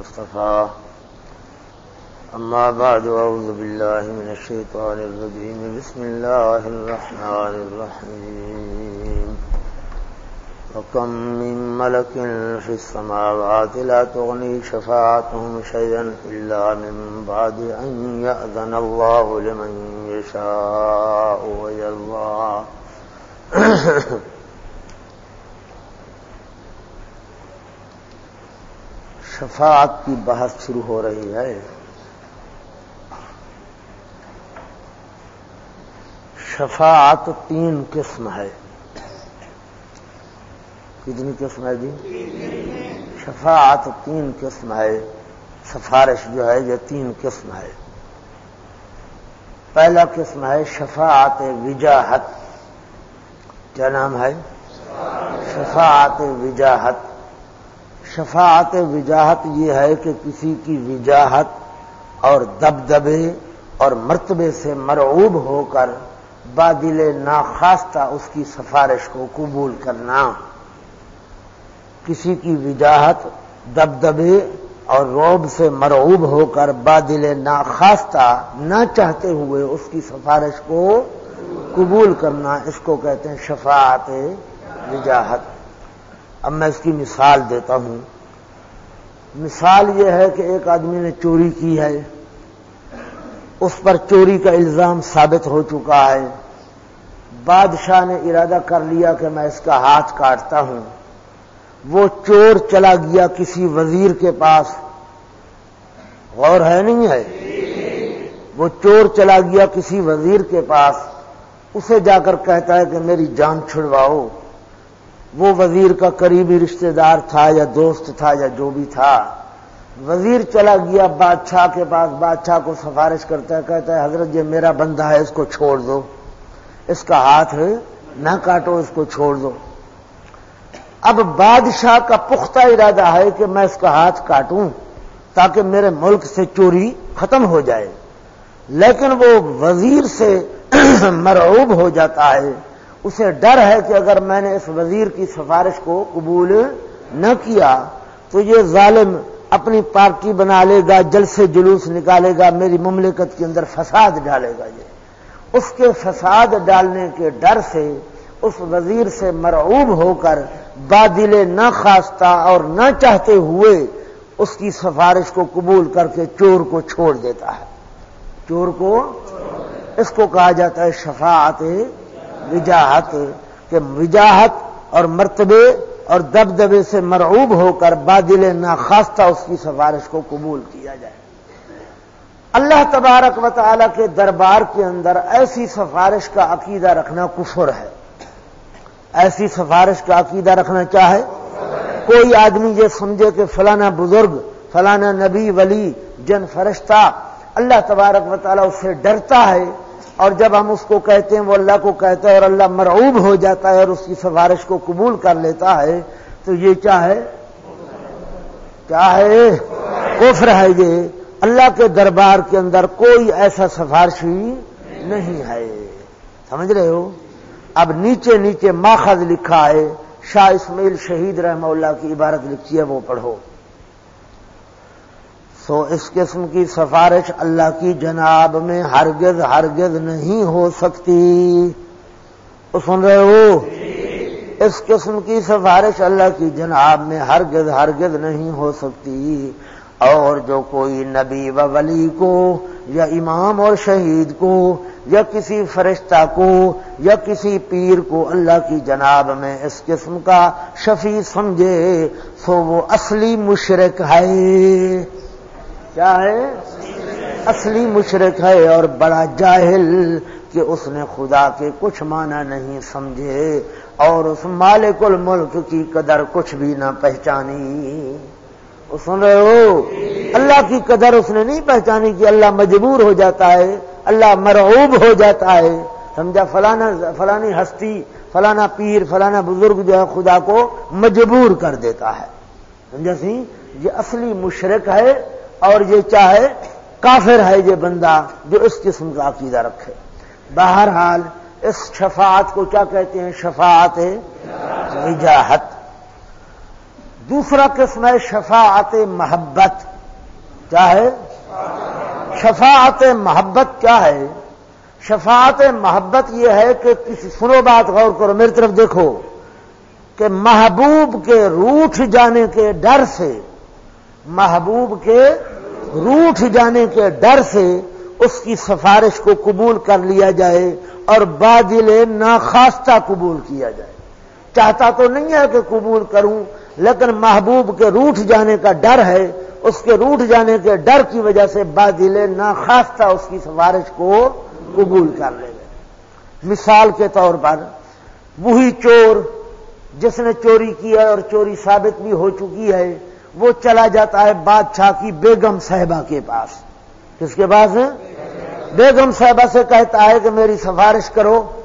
مصطفى أما بعد أعوذ بالله من الشيطان الرجيم بسم الله الرحمن الرحيم وكم من ملك في السماوات لا تغني شفاعتهم شيئا إلا من بعد أن يأذن الله لمن يشاء ويرضى۔ شفاعت کی بحث شروع ہو رہی ہے۔ شفاعت تین قسم ہے۔ کتنی قسم ہے جی؟ شفاعت تین قسم ہے۔ سفارش جو ہے، یہ تین قسم ہے۔ پہلا قسم ہے شفاعت وجاہت۔ کیا نام ہے؟ شفاعت وجاہت۔ شفاعت وجاہت یہ ہے کہ کسی کی وجاہت اور دبدبے اور مرتبے سے مرعوب ہو کر بادل ناخواستہ اس کی سفارش کو قبول کرنا۔ کسی کی وجاہت، دبدبے اور روب سے مرعوب ہو کر بادل ناخواستہ نہ چاہتے ہوئے اس کی سفارش کو قبول کرنا، اس کو کہتے ہیں شفاعت وجاہت۔ اب میں اس کی مثال دیتا ہوں۔ مثال یہ ہے کہ ایک آدمی نے چوری کی ہے۔ اس پر چوری کا الزام ثابت ہو چکا ہے۔ بادشاہ نے ارادہ کر لیا کہ میں اس کا ہاتھ کاٹتا ہوں۔ وہ چور چلا گیا کسی وزیر کے پاس۔ غور ہے نہیں ہے؟ وہ چور چلا گیا کسی وزیر کے پاس۔ اسے جا کر کہتا ہے کہ میری جان چھڑواؤ۔ وہ وزیر کا قریبی رشتہ دار تھا یا دوست تھا یا جو بھی تھا، وزیر چلا گیا بادشاہ کے پاس، بادشاہ کو سفارش کرتا ہے، کہتا ہے، حضرت یہ میرا بندہ ہے، اس کو چھوڑ دو۔ اس کا ہاتھ نہ کاٹو، اس کو چھوڑ دو۔ اب بادشاہ کا پختہ ارادہ ہے کہ میں اس کا ہاتھ کاٹوں تاکہ میرے ملک سے چوری ختم ہو جائے۔ لیکن وہ وزیر سے مرعوب ہو جاتا ہے۔ اسے ڈر ہے کہ اگر میں نے اس وزیر کی سفارش کو قبول نہ کیا تو یہ ظالم اپنی پارٹی بنا لے گا، جل سے جلوس نکالے گا، میری مملکت کے اندر فساد ڈالے گا یہ۔ اس کے فساد ڈالنے کے ڈر سے، اس وزیر سے مرعوب ہو کر بادل نہ خواستہ اور نہ چاہتے ہوئے اس کی سفارش کو قبول کر کے چور کو چھوڑ دیتا ہے۔ چور کو، اس کو کہا جاتا ہے شفاعت وجاہت کہ وجاہت اور مرتبے اور دبدبے سے مرعوب ہو کر بادل ناخواستہ اس کی سفارش کو قبول کیا جائے۔ اللہ تبارک و تعالی کے دربار کے اندر ایسی سفارش کا عقیدہ رکھنا کفر ہے۔ ایسی سفارش کا عقیدہ رکھنا چاہے کوئی آدمی یہ سمجھے کہ فلانا بزرگ، فلانا نبی، ولی، جن فرشتہ، اللہ تبارک و تعالیٰ اس سے ڈرتا ہے اور جب ہم اس کو کہتے ہیں، وہ اللہ کو کہتا ہے اور اللہ مرعوب ہو جاتا ہے اور اس کی سفارش کو قبول کر لیتا ہے، تو یہ کیا ہے؟ کیا ہے؟ کفر ہے یہ۔ اللہ کے دربار کے اندر کوئی ایسا سفارشی نہیں ہے۔ سمجھ رہے ہو؟ اب نیچے نیچے ماخذ لکھا ہے، شاہ اسماعیل شہید رحمہ اللہ کی عبارت لکھی ہے، وہ پڑھو۔ سو اس قسم کی سفارش اللہ کی جناب میں ہرگز ہرگز نہیں ہو سکتی۔ سن رہے ہو؟ اس قسم کی سفارش اللہ کی جناب میں ہرگز ہرگز نہیں ہو سکتی۔ اور جو کوئی نبی و ولی کو یا امام اور شہید کو یا کسی فرشتہ کو یا کسی پیر کو اللہ کی جناب میں اس قسم کا شفیع سمجھے، سو وہ اصلی مشرق ہے۔ کیا ہے؟ اصلی مشرق ہے اور بڑا جاہل کہ اس نے خدا کے کچھ معنی نہیں سمجھے اور اس مالک الملک کی قدر کچھ بھی نہ پہچانی۔ سن رہے ہو؟ اللہ کی قدر اس نے نہیں پہچانی کہ اللہ مجبور ہو جاتا ہے، اللہ مرعوب ہو جاتا ہے۔ سمجھا؟ فلانا، فلانی ہستی، فلانا پیر، فلانا بزرگ جو ہے خدا کو مجبور کر دیتا ہے۔ سمجھا سی؟ یہ اصلی مشرق ہے اور یہ چاہے کافر ہے یہ بندہ جو اس قسم کا عقیدہ رکھے۔ بہرحال اس شفاعت کو کیا کہتے ہیں؟ شفاعت وجاہت دوسرا قسم ہے شفاعت محبت۔ کیا ہے شفاعت محبت کیا ہے؟ شفاعت محبت یہ ہے کہ کسی سنو بات غور کرو، میری طرف دیکھو کہ محبوب کے روٹ جانے کے ڈر سے محبوب کے روٹ جانے کے ڈر سے اس کی سفارش کو قبول کر لیا جائے اور بادل ناخواستہ قبول کیا جائے۔ چاہتا تو نہیں ہے کہ قبول کروں، لیکن محبوب کے روٹ جانے کا ڈر ہے۔ اس کے روٹ جانے کے ڈر کی وجہ سے بادل ناخواستہ اس کی سفارش کو قبول کر لے گئے۔ مثال کے طور پر وہی چور جس نے چوری کیا اور چوری ثابت بھی ہو چکی ہے۔ وہ چلا جاتا ہے بادشاہ کی بیگم صاحبہ کے پاس۔ کس کے پاس ہے؟ بیگم صاحبہ سے کہتا ہے کہ میری سفارش کرو۔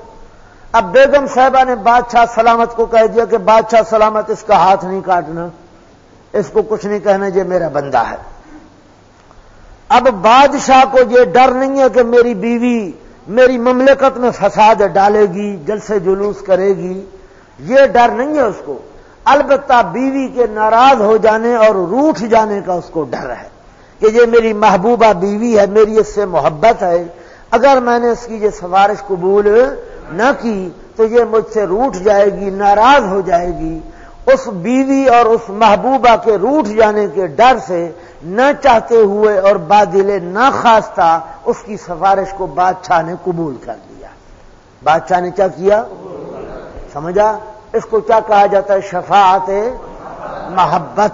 اب بیگم صاحبہ نے بادشاہ سلامت کو کہہ دیا کہ بادشاہ سلامت اس کا ہاتھ نہیں کاٹنا۔ اس کو کچھ نہیں کہنا یہ میرا بندہ ہے۔ اب بادشاہ کو یہ ڈر نہیں ہے کہ میری بیوی میری مملکت میں فساد ڈالے گی جل سے جلوس کرے گی۔ یہ ڈر نہیں ہے اس کو۔ البتہ بیوی کے ناراض ہو جانے اور روٹ جانے کا اس کو ڈر ہے کہ یہ میری محبوبہ بیوی ہے، میری اس سے محبت ہے۔ اگر میں نے اس کی یہ سفارش قبول نہ کی تو یہ مجھ سے روٹ جائے گی، ناراض ہو جائے گی۔ اس بیوی اور اس محبوبہ کے روٹ جانے کے ڈر سے نہ چاہتے ہوئے اور بادل نہ خواستہ اس کی سفارش کو بادشاہ نے قبول کر لیا۔ بادشاہ نے کیا کیا؟ سمجھا؟ اس کو کیا کہا جاتا ہے؟ شفاعت محبت۔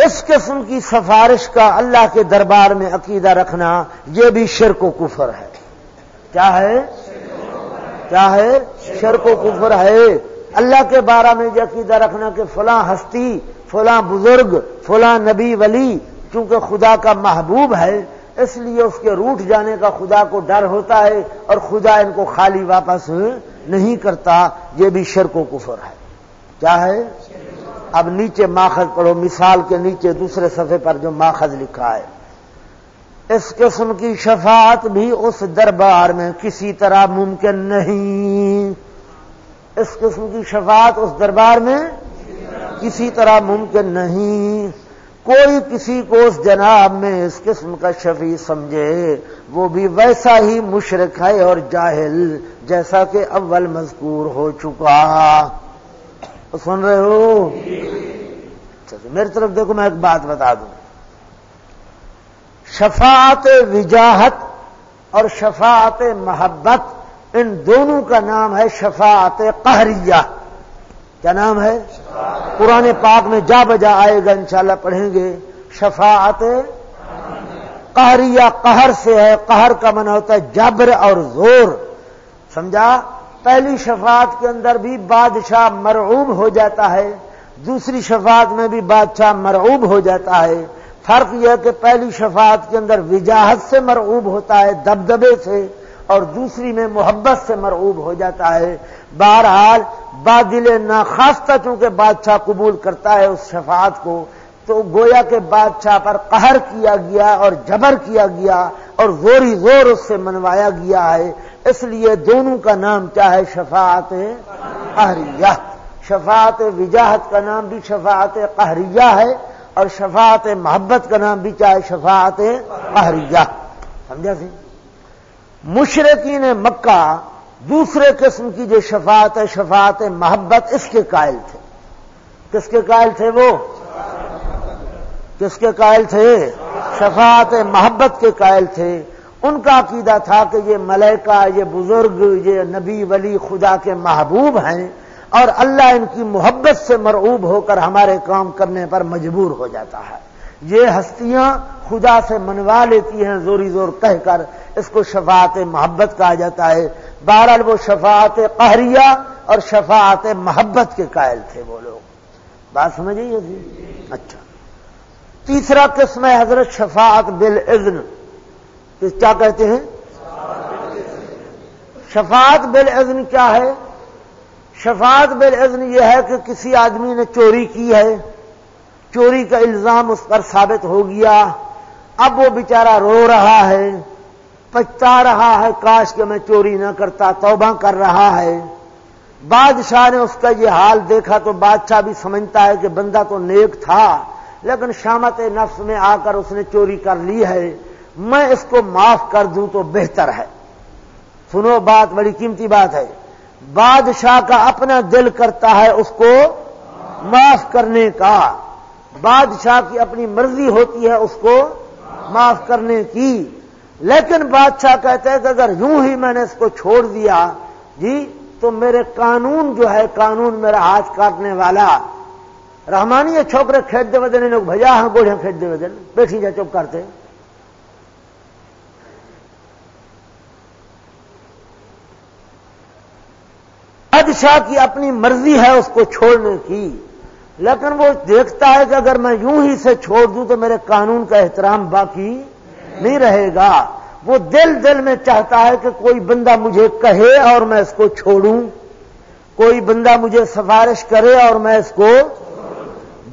اس قسم کی سفارش کا اللہ کے دربار میں عقیدہ رکھنا یہ بھی شرک و کفر ہے۔ کیا ہے؟ کیا ہے؟ شرک و کفر ہے۔ اللہ کے بارے میں یہ عقیدہ رکھنا کہ فلاں ہستی، فلاں بزرگ، فلاں نبی ولی، چونکہ خدا کا محبوب ہے، اس لیے اس کے روٹ جانے کا خدا کو ڈر ہوتا ہے اور خدا ان کو خالی واپس نہیں کرتا، یہ بھی شرک و کفر ہے۔ کیا ہے؟ اب نیچے ماخذ پڑھو، مثال کے نیچے دوسرے صفحے پر جو ماخذ لکھا ہے۔ اس قسم کی شفاعت بھی اس دربار میں کسی طرح ممکن نہیں۔ اس قسم کی شفاعت اس دربار میں کسی طرح ممکن نہیں۔ کوئی کسی کو اس جناب میں اس قسم کا شفیع سمجھے، وہ بھی ویسا ہی مشرق ہے اور جاہل جیسا کہ اول مذکور ہو چکا۔ سن رہے ہو؟ میری طرف دیکھو، میں ایک بات بتا دوں۔ شفاعت وجاہت اور شفاعت محبت، ان دونوں کا نام ہے شفاعت قہریہ۔ کیا نام ہے؟ قرآن پاک میں جا بجا آئے گا انشاءاللہ پڑھیں گے۔ شفاعت قہریہ قہر سے ہے۔ قہر کا من ہوتا ہے جبر اور زور۔ سمجھا؟ پہلی شفاعت کے اندر بھی بادشاہ مرعوب ہو جاتا ہے۔ دوسری شفاعت میں بھی بادشاہ مرعوب ہو جاتا ہے۔ فرق یہ کہ پہلی شفاعت کے اندر وجاہت سے مرعوب ہوتا ہے، دبدبے سے۔ اور دوسری میں محبت سے مرعوب ہو جاتا ہے۔ بہرحال بادل ناخواستہ چونکہ بادشاہ قبول کرتا ہے اس شفاعت کو، تو گویا کے بادشاہ پر قہر کیا گیا اور جبر کیا گیا اور زوری زور اس سے منوایا گیا ہے۔ اس لیے دونوں کا نام کیا ہے؟ شفاعت قہریہ۔ شفاعت وجاہت کا نام بھی شفاعت قہریہ ہے اور شفاعت محبت کا نام بھی کیا ہے؟ شفاعت قہریہ۔ سمجھا سی؟ مشرقین مکہ دوسرے قسم کی جو شفاعت ہے، شفاعت محبت، اس کے قائل تھے۔ کس کے قائل تھے وہ؟ کس کے قائل تھے؟ شفاعت محبت کے قائل تھے۔ ان کا عقیدہ تھا کہ یہ ملائکہ، یہ بزرگ، یہ نبی ولی خدا کے محبوب ہیں اور اللہ ان کی محبت سے مرعوب ہو کر ہمارے کام کرنے پر مجبور ہو جاتا ہے۔ یہ ہستیاں خدا سے منوا لیتی ہیں زوری زور کہہ کر، اس کو شفاعت محبت کہا جاتا ہے۔ بہرحال وہ شفاعت قہریہ اور شفاعت محبت کے قائل تھے وہ لوگ۔ بات سمجھیے جی اچھا۔ تیسرا قسم ہے حضرت شفاعت بل کیا کہتے ہیں؟ شفاعت بل کیا ہے؟ شفاعت بل یہ ہے کہ کسی آدمی نے چوری کی ہے۔ چوری کا الزام اس پر ثابت ہو گیا۔ اب وہ بیچارہ رو رہا ہے پچتا رہا ہے، کاش کہ میں چوری نہ کرتا، توبہ کر رہا ہے۔ بادشاہ نے اس کا یہ حال دیکھا تو بادشاہ بھی سمجھتا ہے کہ بندہ تو نیک تھا، لیکن شامت نفس میں آ کر اس نے چوری کر لی ہے۔ میں اس کو معاف کر دوں تو بہتر ہے۔ سنو بات، بڑی قیمتی بات ہے۔ بادشاہ کا اپنا دل کرتا ہے اس کو معاف کرنے کا۔ بادشاہ کی اپنی مرضی ہوتی ہے اس کو معاف کرنے کی۔ لیکن بادشاہ کہتے ہیں کہ اگر یوں ہی میں نے اس کو چھوڑ دیا جی تو میرے قانون جو ہے، قانون میرا ہاتھ کاٹنے والا۔ رحمانی یہ چھوکرے کھیت دے ودن لوگ بھجا ہاں گوڑیاں کھیت دے ودن بیٹھی جا، چپ کرتے بادشاہ کی اپنی مرضی ہے اس کو چھوڑنے کی۔ لیکن وہ دیکھتا ہے کہ اگر میں یوں ہی سے چھوڑ دوں تو میرے قانون کا احترام باقی نہیں رہے گا۔ وہ دل دل میں چاہتا ہے کہ کوئی بندہ مجھے کہے اور میں اس کو چھوڑوں۔ کوئی بندہ مجھے سفارش کرے اور میں اس کو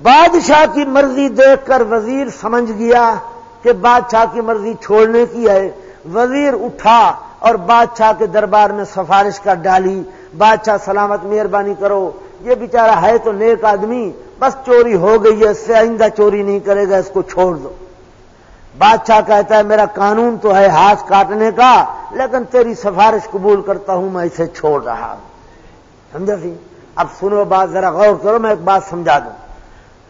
بادشاہ کی مرضی دیکھ کر وزیر سمجھ گیا کہ بادشاہ کی مرضی چھوڑنے کی ہے۔ وزیر اٹھا اور بادشاہ کے دربار میں سفارش کر ڈالی۔ بادشاہ سلامت، مہربانی کرو۔ یہ بیچارہ ہے تو نیک آدمی، بس چوری ہو گئی ہے، اس سے آئندہ چوری نہیں کرے گا، اس کو چھوڑ دو۔ بادشاہ کہتا ہے، میرا قانون تو ہے ہاتھ کاٹنے کا، لیکن تیری سفارش قبول کرتا ہوں، میں اسے چھوڑ رہا ہوں۔ سمجھا سی اب سنو بات، ذرا غور کرو، میں ایک بات سمجھا دوں۔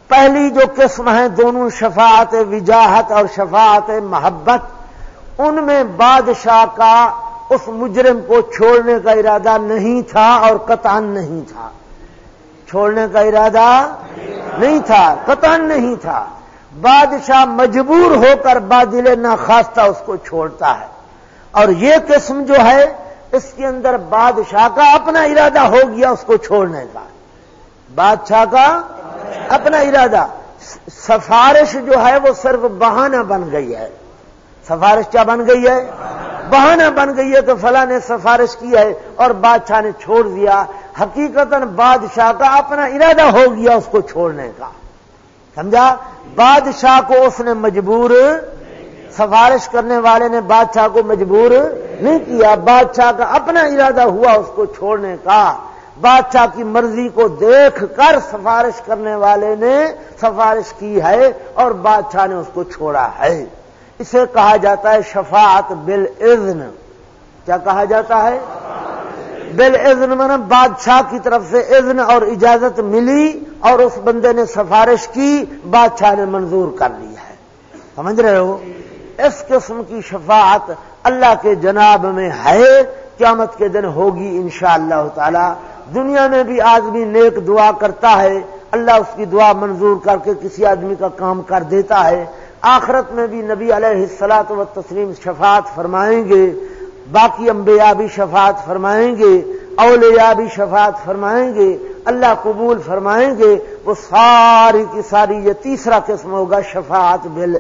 پہلی جو قسم ہے دونوں شفاعت وجاہت اور شفاعت محبت، ان میں بادشاہ کا اس مجرم کو چھوڑنے کا ارادہ نہیں تھا اور قطان نہیں تھا۔ چھوڑنے کا ارادہ نہیں تھا قطان نہیں تھا۔ بادشاہ مجبور ہو کر بادل ناخواستہ اس کو چھوڑتا ہے۔ اور یہ قسم جو ہے، اس کے اندر بادشاہ کا اپنا ارادہ ہو گیا اس کو چھوڑنے کا۔ بادشاہ کا اپنا ارادہ۔ سفارش جو ہے، وہ صرف بہانہ بن گئی ہے۔ سفارش کیا بن گئی ہے؟ بہانہ بن گئی ہے تو فلاں نے سفارش کی ہے اور بادشاہ نے چھوڑ دیا۔ حقیقت بادشاہ کا اپنا ارادہ ہو گیا اس کو چھوڑنے کا۔ سمجھا؟ بادشاہ کو اس نے مجبور سفارش کرنے والے نے بادشاہ کو مجبور نہیں کیا۔ بادشاہ کا اپنا ارادہ ہوا اس کو چھوڑنے کا۔ بادشاہ کی مرضی کو دیکھ کر سفارش کرنے والے نے سفارش کی ہے اور بادشاہ نے اس کو چھوڑا ہے۔ اسے کہا جاتا ہے شفاعت بل کیا کہا جاتا ہے؟ بل اذن من بادشاہ کی طرف سے اذن اور اجازت ملی اور اس بندے نے سفارش کی، بادشاہ نے منظور کر لی ہے۔ سمجھ رہے ہو؟ اس قسم کی شفاعت اللہ کے جناب میں ہے۔ قیامت کے دن ہوگی انشاءاللہ اللہ تعالی۔ دنیا میں بھی آدمی نیک دعا کرتا ہے۔ اللہ اس کی دعا منظور کر کے کسی آدمی کا کام کر دیتا ہے۔ آخرت میں بھی نبی علیہ السلاط و تسلیم شفاعت فرمائیں گے، باقی انبیاء بھی شفاعت فرمائیں گے، اولیاء بھی شفاعت فرمائیں گے، اللہ قبول فرمائیں گے، وہ ساری کی ساری یہ تیسرا قسم ہوگا شفاعت بل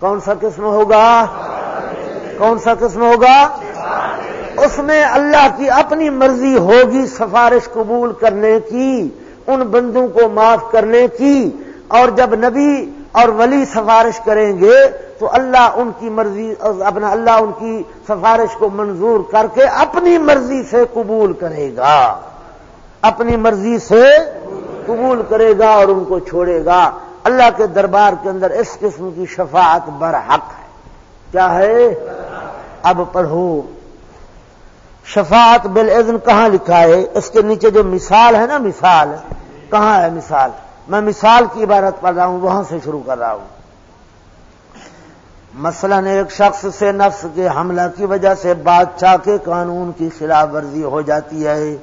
کون سا قسم ہوگا؟ کون سا قسم ہوگا؟ اس میں اللہ کی اپنی مرضی ہوگی سفارش قبول کرنے کی، ان بندوں کو معاف کرنے کی، اور جب نبی اور ولی سفارش کریں گے تو اللہ ان کی مرضی، اپنا اللہ ان کی سفارش کو منظور کر کے اپنی مرضی سے قبول کرے گا۔ اپنی مرضی سے قبول کرے گا اور ان کو چھوڑے گا۔ اللہ کے دربار کے اندر اس قسم کی شفاعت برحق ہے۔ کیا ہے؟ اب پڑھو۔ شفاعت بل کہاں لکھا ہے؟ اس کے نیچے جو مثال ہے نا، مثال، کہاں ہے مثال؟ میں مثال کی عبارت پڑھ رہا ہوں، وہاں سے شروع کر رہا ہوں۔ مثلا ایک شخص سے نفس کے حملہ کی وجہ سے بادشاہ کے قانون کی خلاف ورزی ہو جاتی ہے،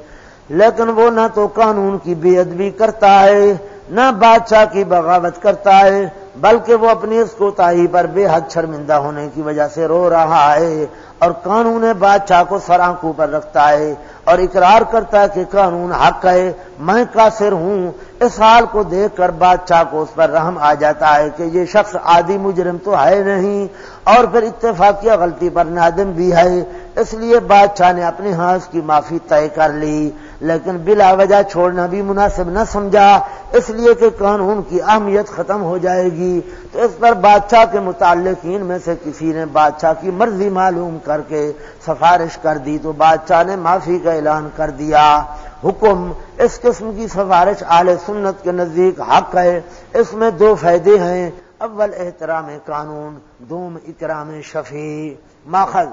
لیکن وہ نہ تو قانون کی بے ادبی کرتا ہے، نہ بادشاہ کی بغاوت کرتا ہے، بلکہ وہ اپنی اس کوتاہی پر بے حد شرمندہ ہونے کی وجہ سے رو رہا ہے اور قانون بادشاہ کو سر آنکھوں پر رکھتا ہے اور اقرار کرتا ہے کہ قانون حق ہے، میں قاصر ہوں اس حال کو دیکھ کر بادشاہ کو اس پر رحم آ جاتا ہے کہ یہ شخص عادی مجرم تو ہے نہیں اور پھر اتفاقیہ غلطی پر نادم بھی ہے، اس لیے بادشاہ نے اپنے ہاتھ کی معافی طے کر لی۔ لیکن بلا وجہ چھوڑنا بھی مناسب نہ سمجھا، اس لیے کہ قانون کی اہمیت ختم ہو جائے گی۔ تو اس پر بادشاہ کے متعلقین میں سے کسی نے بادشاہ کی مرضی معلوم کر کے سفارش کر دی تو بادشاہ نے معافی کا اعلان کر دیا۔ حکم اس قسم کی سفارش اعلی سنت کے نزدیک حق ہے۔ اس میں دو فائدے ہیں۔ اول احترام قانون، دوم اکرام شفیع، ماخذ۔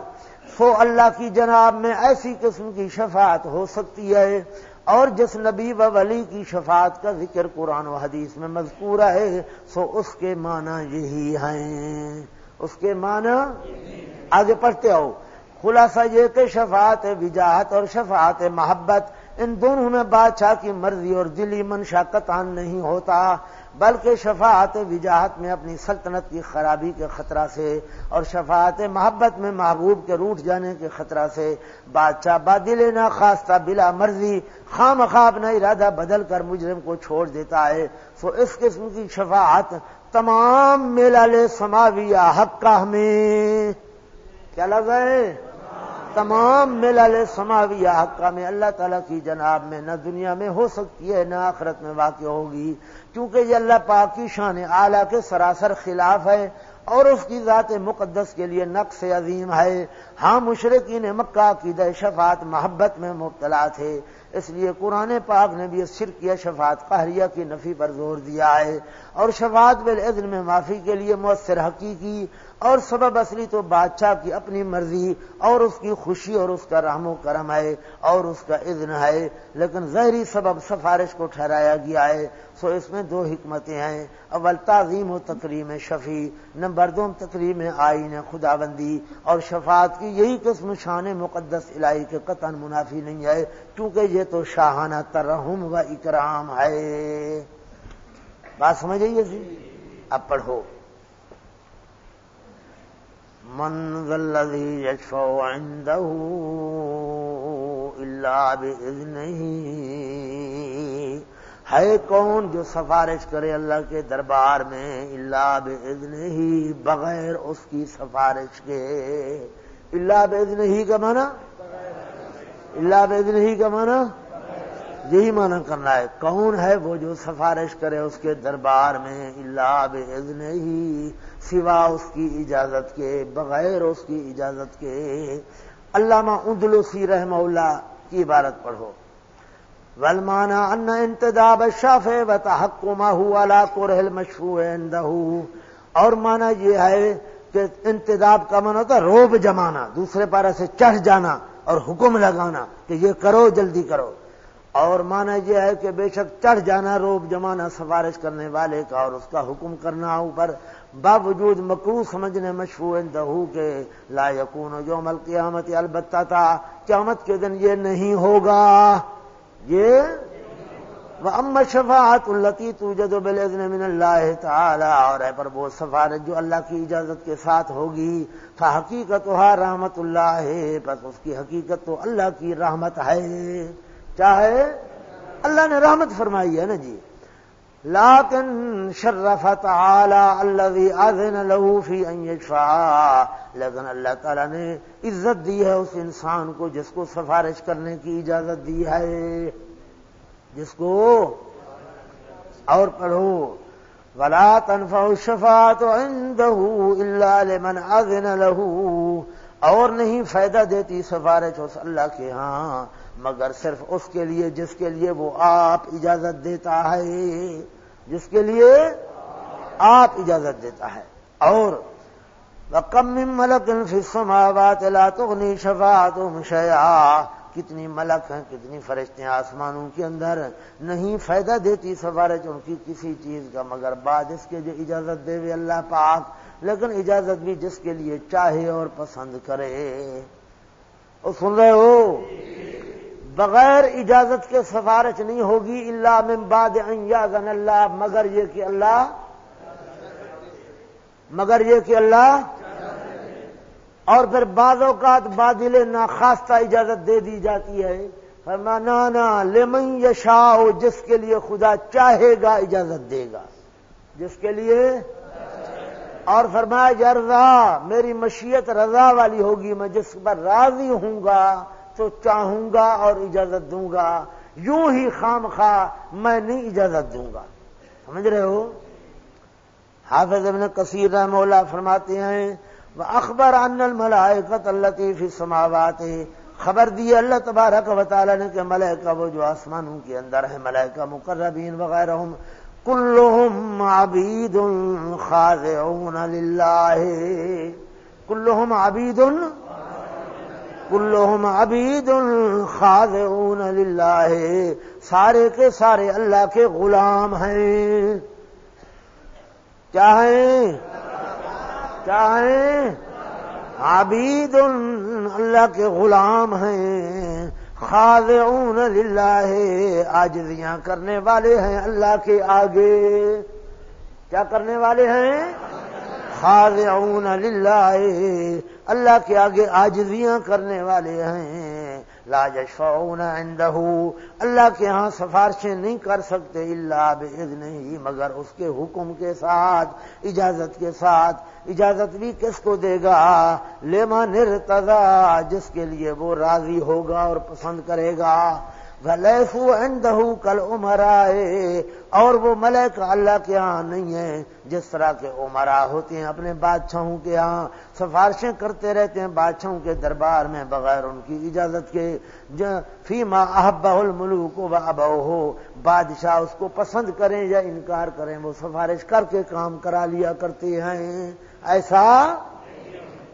سو اللہ کی جناب میں ایسی قسم کی شفاعت ہو سکتی ہے اور جس نبی و ولی کی شفاعت کا ذکر قرآن و حدیث میں مذکور ہے سو اس کے معنی یہی ہیں۔ اس کے معنی؟ آگے پڑھتے ہو خلاصہ یہ کہ شفاعت وجاہت اور شفاعت محبت، ان دونوں میں بادشاہ کی مرضی اور دلی منشا قطان نہیں ہوتا۔ بلکہ شفاعت وجاہت میں اپنی سلطنت کی خرابی کے خطرہ سے اور شفاعت محبت میں محبوب کے روٹ جانے کے خطرہ سے بادشاہ بادل نہ خاصہ بلا مرضی خام خواب نہ ارادہ بدل کر مجرم کو چھوڑ دیتا ہے۔ سو اس قسم کی شفاعت تمام میلہ لے سماویہ حق کا ہمیں کیا لگ ہے؟ تمام ملل سماویہ حقہ میں۔ اللہ تعالیٰ کی جناب میں نہ دنیا میں ہو سکتی ہے، نہ آخرت میں واقع ہوگی۔ کیونکہ یہ اللہ پاک کی شان اعلیٰ کے سراسر خلاف ہے اور اس کی ذات مقدس کے لیے نقص عظیم ہے۔ ہاں مشرقین مکہ کی دہ شفات محبت میں مبتلا تھے، اس لیے قرآن پاک نے بھی شرکیہ شفاعت قہریہ کی نفی پر زور دیا ہے۔ اور شفاعت بالعدن میں معافی کے لیے مؤثر حقیقی اور سبب اصلی تو بادشاہ کی اپنی مرضی، اور اس کی خوشی اور اس کا رحم و کرم ہے، اور اس کا اذن ہے۔ لیکن ظاہری سبب سفارش کو ٹھہرایا گیا ہے۔ سو اس میں دو حکمتیں ہیں۔ اول، تعظیم و تقریم شفیع۔ نمبر دو تقریم آئین خدا بندی اور شفاعت کی یہی قسم شان مقدس الہی کے قطن منافی نہیں ہے، کیونکہ یہ تو شاہانہ ترحم و اکرام ہے۔ بات سمجھ آئیے جی؟ اب پڑھو۔ من ذا الذي يشفع عنده إلا بإذنه. ہے کون جو سفارش کرے اللہ کے دربار میں اللہ بزن ہی بغیر اس کی سفارش کے؟ اللہ بزن ہی کا مانا اللہ بزن ہی کا مانا یہی مانا کرنا ہے، کون ہے وہ جو سفارش کرے اس کے دربار میں؟ اللہ بزن ہی، سوا اس کی اجازت کے، بغیر اس کی اجازت کے۔ علامہ اندلوسی رحم اللہ کی عبارت پڑھو۔ ولمانا ان انتداب شاف و تحکما والا کو رحل اور مانا یہ ہے کہ انتداب کا مانا ہوتا روب جمانا، دوسرے پارا سے چڑھ جانا اور حکم لگانا کہ یہ کرو، جلدی کرو۔ اور مانا یہ ہے کہ بے شک چڑھ جانا روب جمانا سفارش کرنے والے کا اور اس کا حکم کرنا اوپر باوجود مکرو سمجھنے مشہور دہو کے لا یقون جو مل قیامت البتہ تھا قیامت کے دن یہ نہیں ہوگا۔ یہ وہ ام شفاعت التی تو جدو بلزن من اللہ تعالی، اور ہے پر وہ سفارت جو اللہ کی اجازت کے ساتھ ہوگی، تھا حقیقت رحمت اللہ ہے بس اس کی حقیقت تو اللہ کی رحمت ہے۔ چاہے اللہ نے رحمت فرمائی ہے نا جی۔ لاکن شرفت تعالی الذي اذن له في ان يشفع لیکن اللہ تعالی نے عزت دی ہے اس انسان کو جس کو سفارش کرنے کی اجازت دی ہے۔ جس کو اور پڑھو۔ ولا تنفع الشفاعت عنده الا لمن اذن له اور نہیں فائدہ دیتی سفارش اس اللہ کے ہاں۔ مگر صرف اس کے لیے جس کے لیے وہ آپ اجازت دیتا ہے، جس کے لیے آپ اجازت دیتا ہے۔ اور کم ملک سماوات لا تغنی شفاعت شیا کتنی ملک ہیں، کتنی فرشتے ہیں آسمانوں کے اندر۔ نہیں فائدہ دیتی سفارش ان کی کسی چیز کا، مگر بعد اس کے جو اجازت دے وے اللہ پاک۔ لیکن اجازت بھی جس کے لیے چاہے اور پسند کرے۔ اور سن رہے ہو؟ بغیر اجازت کے سفارش نہیں ہوگی اللہ من بعد ان اللہ، مگر یہ کہ اللہ، مگر یہ کہ اللہ، اور پھر بعض اوقات بادل ناخواستہ اجازت دے دی جاتی ہے۔ فرمانا لمن یشا جس کے لیے خدا چاہے گا اجازت دے گا۔ جس کے لیے؟ اور فرمایا جی جرزا میری مشیت رضا والی ہوگی، میں جس پر راضی ہوں گا تو چاہوں گا اور اجازت دوں گا۔ یوں ہی خام خواہ میں نہیں اجازت دوں گا۔ سمجھ رہے ہو؟ حافظ ابن کثیر رحم اللہ فرماتے ہیں وہ ان الملائکت اللہ فی سماوات خبر دی اللہ تبارک و تعالی نے کہ ملائکہ وہ جو آسمانوں کے اندر ہے ملائکہ مقربین وغیرہ کلہم عبید خاضعون للہ۔ کلہم عبید کلہم عبید خاضعون للہ سارے کے سارے اللہ کے غلام ہیں. چاہیں چاہیں عبید اللہ کے غلام ہیں. خاضعون للہ آجزیاں کرنے والے ہیں اللہ کے آگے. کیا کرنے والے ہیں؟ خاضعون للہ اللہ کے آگے آجزیاں کرنے والے ہیں۔ لا عنده۔ اللہ کے ہاں سفارشیں نہیں کر سکتے اللہ باذن ہی مگر اس کے حکم کے ساتھ، اجازت کے ساتھ۔ اجازت بھی کس کو دے گا؟ لیما نرتضا جس کے لیے وہ راضی ہوگا اور پسند کرے گا۔ لیسو اندہ کل عمرائے اور وہ ملک اللہ کے ہاں نہیں ہے جس طرح کے عمرا ہوتے ہیں اپنے بادشاہوں کے ہاں سفارشیں کرتے رہتے ہیں بادشاہوں کے دربار میں بغیر ان کی اجازت کے۔ فیما احبا الملوک و اب ہو بادشاہ اس کو پسند کریں یا انکار کریں، وہ سفارش کر کے کام کرا لیا کرتے ہیں۔ ایسا؟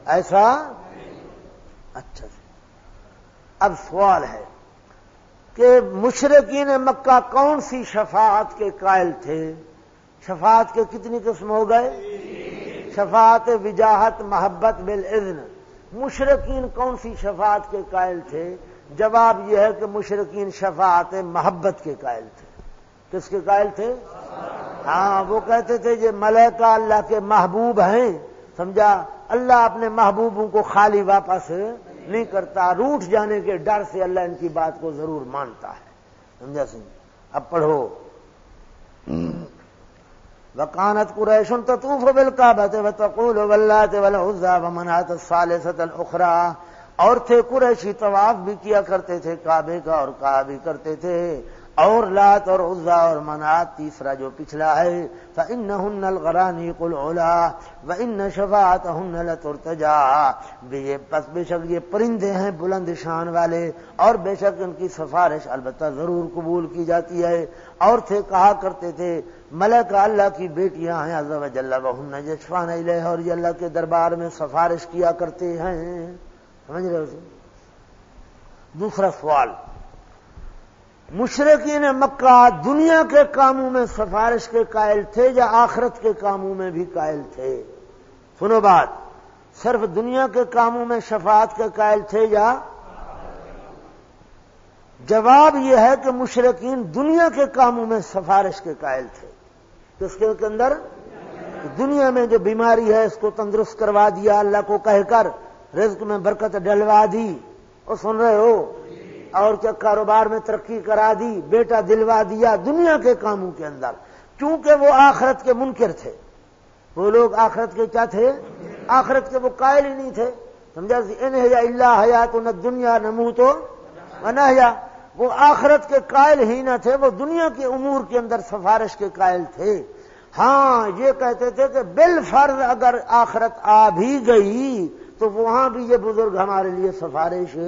ایسا؟ اچھا جی۔ اب سوال ہے کہ مشرقین مکہ کون سی شفاعت کے قائل تھے؟ شفاعت کے کتنی قسم ہو گئے؟ شفاعت وجاہت محبت بالعزن مشرقین کون سی شفاعت کے قائل تھے؟ جواب یہ ہے کہ مشرقین شفاعت محبت کے قائل تھے۔ کس کے قائل تھے؟ ہاں وہ کہتے تھے یہ ملکہ اللہ کے محبوب ہیں۔ سمجھا؟ اللہ اپنے محبوبوں کو خالی واپس نہیں کرتا روٹ جانے کے ڈر سے اللہ ان کی بات کو ضرور مانتا ہے۔ سمجھا سنگھ اب پڑھو۔ وکانت قریشن تطوف بالکعبۃ وتقول واللات والعزى ومنات الثالثه الاخرى اور تھے قریشی طواف بھی کیا کرتے تھے، کعبے کا اور کہا بھی کرتے تھے۔ اور لات اور عزا اور منات تیسرا جو پچھلا ہے ان ہن الغرانی کل اولا و ان شفات ہن لترتجا پس بے شک یہ پرندے ہیں، بلند شان والے اور بے شک ان کی سفارش البتہ ضرور قبول کی جاتی ہے۔ اور تھے، کہا کرتے تھے، ملک اللہ کی بیٹیاں ہیں عزب جل بہن جشفان اور یہ اللہ کے دربار میں سفارش کیا کرتے ہیں۔ سمجھ رہے ہو؟ دوسرا سوال مشرقین مکہ دنیا کے کاموں میں سفارش کے قائل تھے یا آخرت کے کاموں میں بھی قائل تھے؟ سنو بات، صرف دنیا کے کاموں میں شفاعت کے قائل تھے یا؟ جواب یہ ہے کہ مشرقین دنیا کے کاموں میں سفارش کے قائل تھے۔ کس کے اندر؟ دنیا میں جو بیماری ہے، اس کو تندرست کروا دیا، اللہ کو کہہ کر رزق میں برکت ڈلوا دی۔ وہ سن رہے ہو؟ اور کیا کاروبار میں ترقی کرا دی، بیٹا دلوا دیا دنیا کے کاموں کے اندر۔ چونکہ وہ آخرت کے منکر تھے۔ وہ لوگ آخرت کے کیا تھے؟ آخرت کے وہ قائل ہی نہیں تھے۔ سمجھا جی؟ انہیں اللہ حیات نہ دنیا نمو تو نہ وہ آخرت کے قائل ہی نہ تھے، وہ دنیا کے امور کے اندر سفارش کے قائل تھے۔ ہاں یہ کہتے تھے کہ بل فرض اگر آخرت آ بھی گئی تو وہاں بھی یہ بزرگ ہمارے لیے سفارش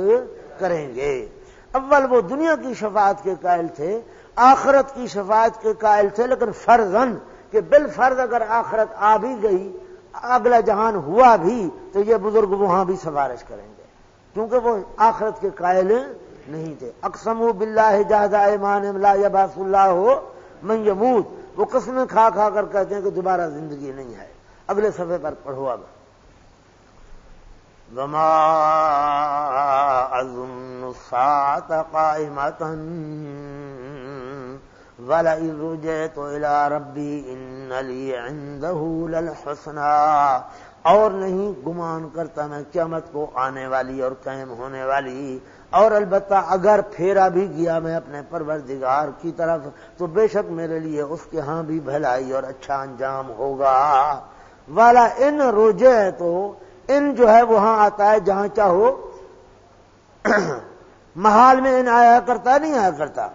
کریں گے۔ اول وہ دنیا کی شفاعت کے قائل تھے، آخرت کی شفاعت کے قائل تھے، لیکن فرضن کہ بل فرض اگر آخرت آ بھی گئی، اگلا جہان ہوا بھی، تو یہ بزرگ وہاں بھی سفارش کریں گے۔ کیونکہ وہ آخرت کے قائل نہیں تھے۔ اقسم بلّہ جہاز ایمان یباس اللہ ہو من یموت۔ وہ قسمیں کھا کھا کر کہتے ہیں کہ دوبارہ زندگی نہیں ہے اگلے صفحے پر پڑھو اب۔ وما أظن الساعة قائمة ولئن رجعت إلى ربي إن لي عنده للحسنى اور نہیں گمان کرتا میں قیامت کو آنے والی اور قائم ہونے والی۔ اور البتہ اگر پھیرا بھی گیا میں اپنے پروردگار کی طرف، تو بے شک میرے لیے اس کے ہاں بھی بھلائی اور اچھا انجام ہوگا۔ والا ان روجے تو ان جو ہے وہاں آتا ہے جہاں چاہو۔ محال میں ان آیا کرتا نہیں آیا کرتا۔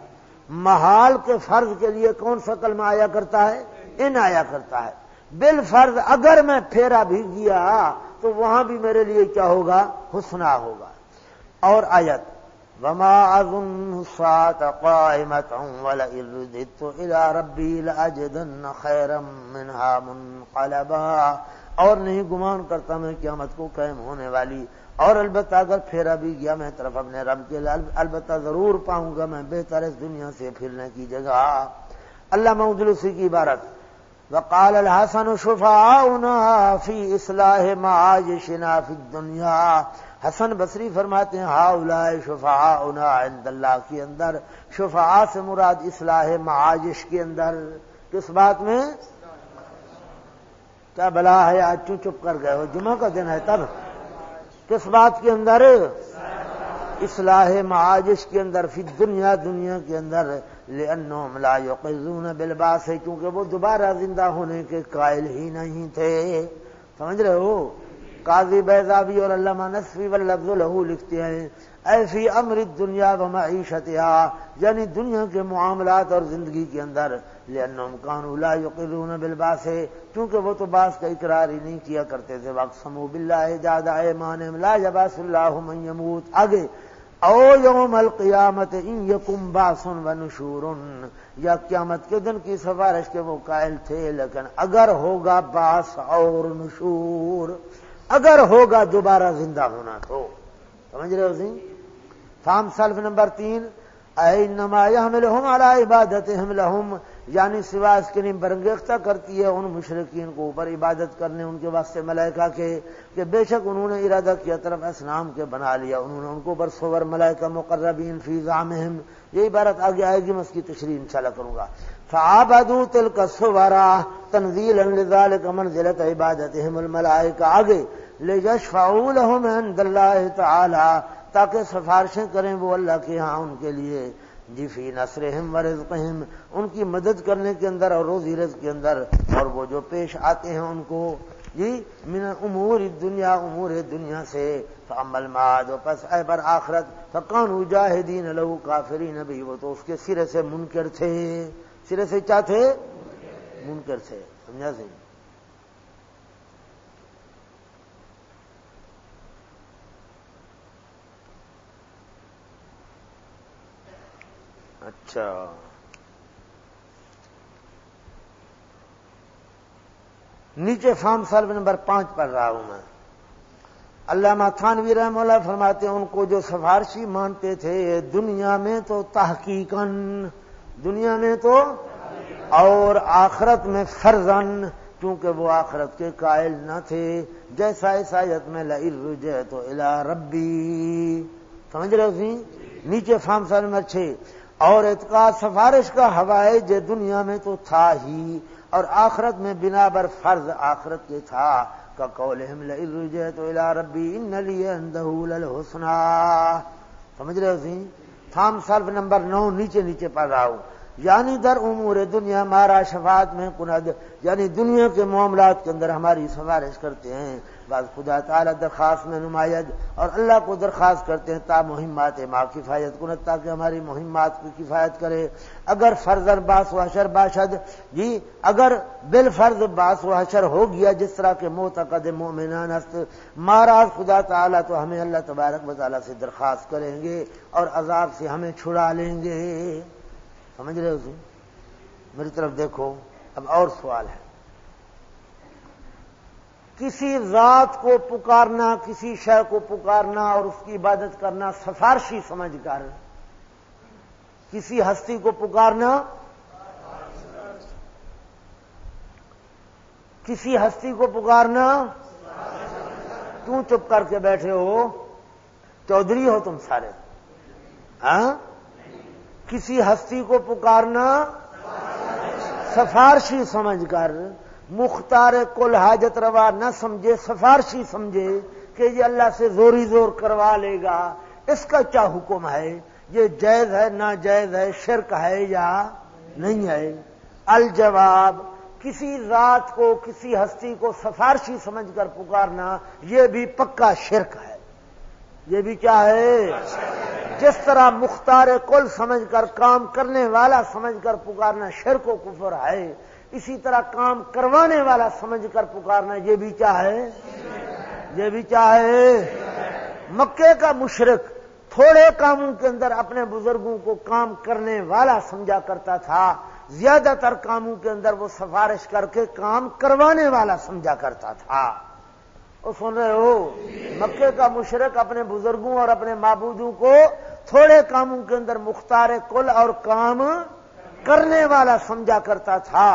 محال کے فرض کے لیے کون سا کلمہ آیا کرتا ہے؟ ان آیا کرتا ہے۔ بل فرض اگر میں پھیرا بھی گیا تو وہاں بھی میرے لیے کیا ہوگا؟ حسنا ہوگا۔ اور آیت۔ وما اظن سات قائمت ولئن رددت الى ربي لاجدن خيرا منها منقلبا اور نہیں گمان کرتا میں قیامت کو قائم ہونے والی۔ اور البتہ اگر پھیرا بھی گیا میں طرف اپنے رب کے البتہ ضرور پاؤں گا میں، بہتر اس دنیا سے پھرنے کی جگہ۔ اللہ محدلوسی کی عبارت، وقال الحسن شفاؤنا فی اصلاح معاجشنا فی الدنیا۔ حسن بصری فرماتے ہیں ہا اولائے شفا عند اللہ کے اندر شفا سے مراد اصلاح معاجش کے اندر۔ کس بات میں؟ کیا بلا ہے؟ آج چوں چپ کر گئے ہو۔ جمعہ کا دن ہے تب۔ کس بات کے اندر؟ اصلاح معاجش کے اندر پھر دنیا دنیا کے اندر۔ لا يقذون بالباس ہے کیونکہ وہ دوبارہ زندہ ہونے کے قائل ہی نہیں تھے۔ سمجھ رہے ہو؟ قاضی بیزابی اور علامہ نصفی و لفظ لہو لکھتے ہیں ایسی امرت دنیا و معیشت یعنی دنیا کے معاملات اور زندگی کے اندر لأنهم كانوا لا يقرون بالباس کیونکہ وہ تو باس کا اقرار ہی نہیں کیا کرتے تھے وقسموا بالله جاد ایمانهم لا يباس الله من يموت آگے، او یوم القیامت ان یکم باس و نشور، یا قیامت کے دن کی سفارش کے وہ قائل تھے، لیکن اگر ہوگا باس اور نشور اگر ہوگا دوبارہ زندہ ہونا تو۔ سمجھ رہے ہو سی فام سلف نمبر تین اے نما حمل ہم عبادت حمل یعنی سوا اس کے لیے برنگیختہ کرتی ہے ان مشرقین کو اوپر عبادت کرنے، ان کے واسطے ملائکہ کے، کہ بے شک انہوں نے ارادہ کیا، طرف اسلام کے بنا لیا، انہوں نے ان کو برسور ملائکہ مقربین فی زامہم یہ عبارت آگے آئے گی، میں اس کی تشریح انشاءاللہ کروں گا۔ فعبدو تلک السورا تنزیل لذالک منزلت عبادتهم الملائکہ آگے لهم عند اللہ تعالی، تاکہ سفارشیں کریں وہ اللہ کے ہاں ان کے لیے۔ جی فی نصر و رزقہم، ان کی مدد کرنے کے اندر اور روزی رزق کے اندر۔ اور وہ جو پیش آتے ہیں ان کو جی من امور دنیا امور دنیا سے۔ عمل ماد و پس اے بر آخرت فقان جاہدین لو کافرین نبی وہ تو اس کے سرے سے منکر تھے۔ سرے سے کیا تھے منکر تھے، سمجھا سی اچھا۔ نیچے فارم سرو نمبر پانچ پڑھ رہا ہوں میں۔ اللہ تھانوی رحم اللہ فرماتے ہیں، ان کو جو سفارشی مانتے تھے، دنیا میں تو تحقیق دنیا میں تو اور آخرت میں فرزن کیونکہ وہ آخرت کے قائل نہ تھے۔ جیسا عیسائیت میں لئر تو الا ربی۔ سمجھ رہے ہو جی؟ نیچے فارم سر نمبر چھ۔ اور اعتقاد سفارش کا ہوائے جو دنیا میں تو تھا ہی، اور آخرت میں بنا بر فرض آخرت کے تھا۔ کا کول تو الا ربی ان الحسنا سمجھ رہے ہو سی تھام سلف نمبر نو نیچے نیچے پڑھ رہا ہوں یعنی در امور دنیا مارا شفاعت میں کند یعنی دنیا کے معاملات کے اندر ہماری سفارش کرتے ہیں۔ بعض خدا تعالی درخواست میں نمایاں اور اللہ کو درخواست کرتے ہیں تا مہمات ماں کفایت کند تاکہ ہماری مہمات کی کفایت کرے۔ اگر فرضر باس و حشر باشد جی اگر بال فرض باس و حشر ہو گیا، جس طرح کے موتقد مومنان است، مہاراج خدا تعالیٰ تو ہمیں اللہ تبارک و تعالیٰ سے درخواست کریں گے اور عذاب سے ہمیں چھڑا لیں گے۔ سمجھ رہے ہو جی میری طرف دیکھو، اب اور سوال ہے۔ کسی ذات کو پکارنا، کسی شے کو پکارنا اور اس کی عبادت کرنا سفارشی سمجھ کر، کسی ہستی کو پکارنا کسی ہستی کو پکارنا کیوں چپ کر کے بیٹھے ہو، چودھری ہو تم سارے۔ ہاں؟ کسی ہستی کو پکارنا سفارشی سمجھ کر مختار کل حاجت روا نہ سمجھے، سفارشی سمجھے کہ یہ اللہ سے زوری زور کروا لے گا۔ اس کا کیا حکم ہے؟ یہ جائز ہے نہ جائز ہے، شرک ہے یا نہیں ہے؟ الجواب، کسی ذات کو، کسی ہستی کو سفارشی سمجھ کر پکارنا، یہ بھی پکا شرک ہے۔ یہ بھی کیا ہے؟ جس طرح مختار کل سمجھ کر کام کرنے والا سمجھ کر پکارنا شرک و کفر ہے اسی طرح کام کروانے والا سمجھ کر پکارنا یہ بھی کیا ہے یہ بھی کیا ہے مکے کا مشرق تھوڑے کاموں کے اندر اپنے بزرگوں کو کام کرنے والا سمجھا کرتا تھا، زیادہ تر کاموں کے اندر وہ سفارش کر کے کام کروانے والا سمجھا کرتا تھا۔ وہ سن رہے ہو؟ مکے کا مشرق اپنے بزرگوں اور اپنے معبودوں کو تھوڑے کاموں کے اندر مختار کل اور کام کرنے والا سمجھا کرتا تھا۔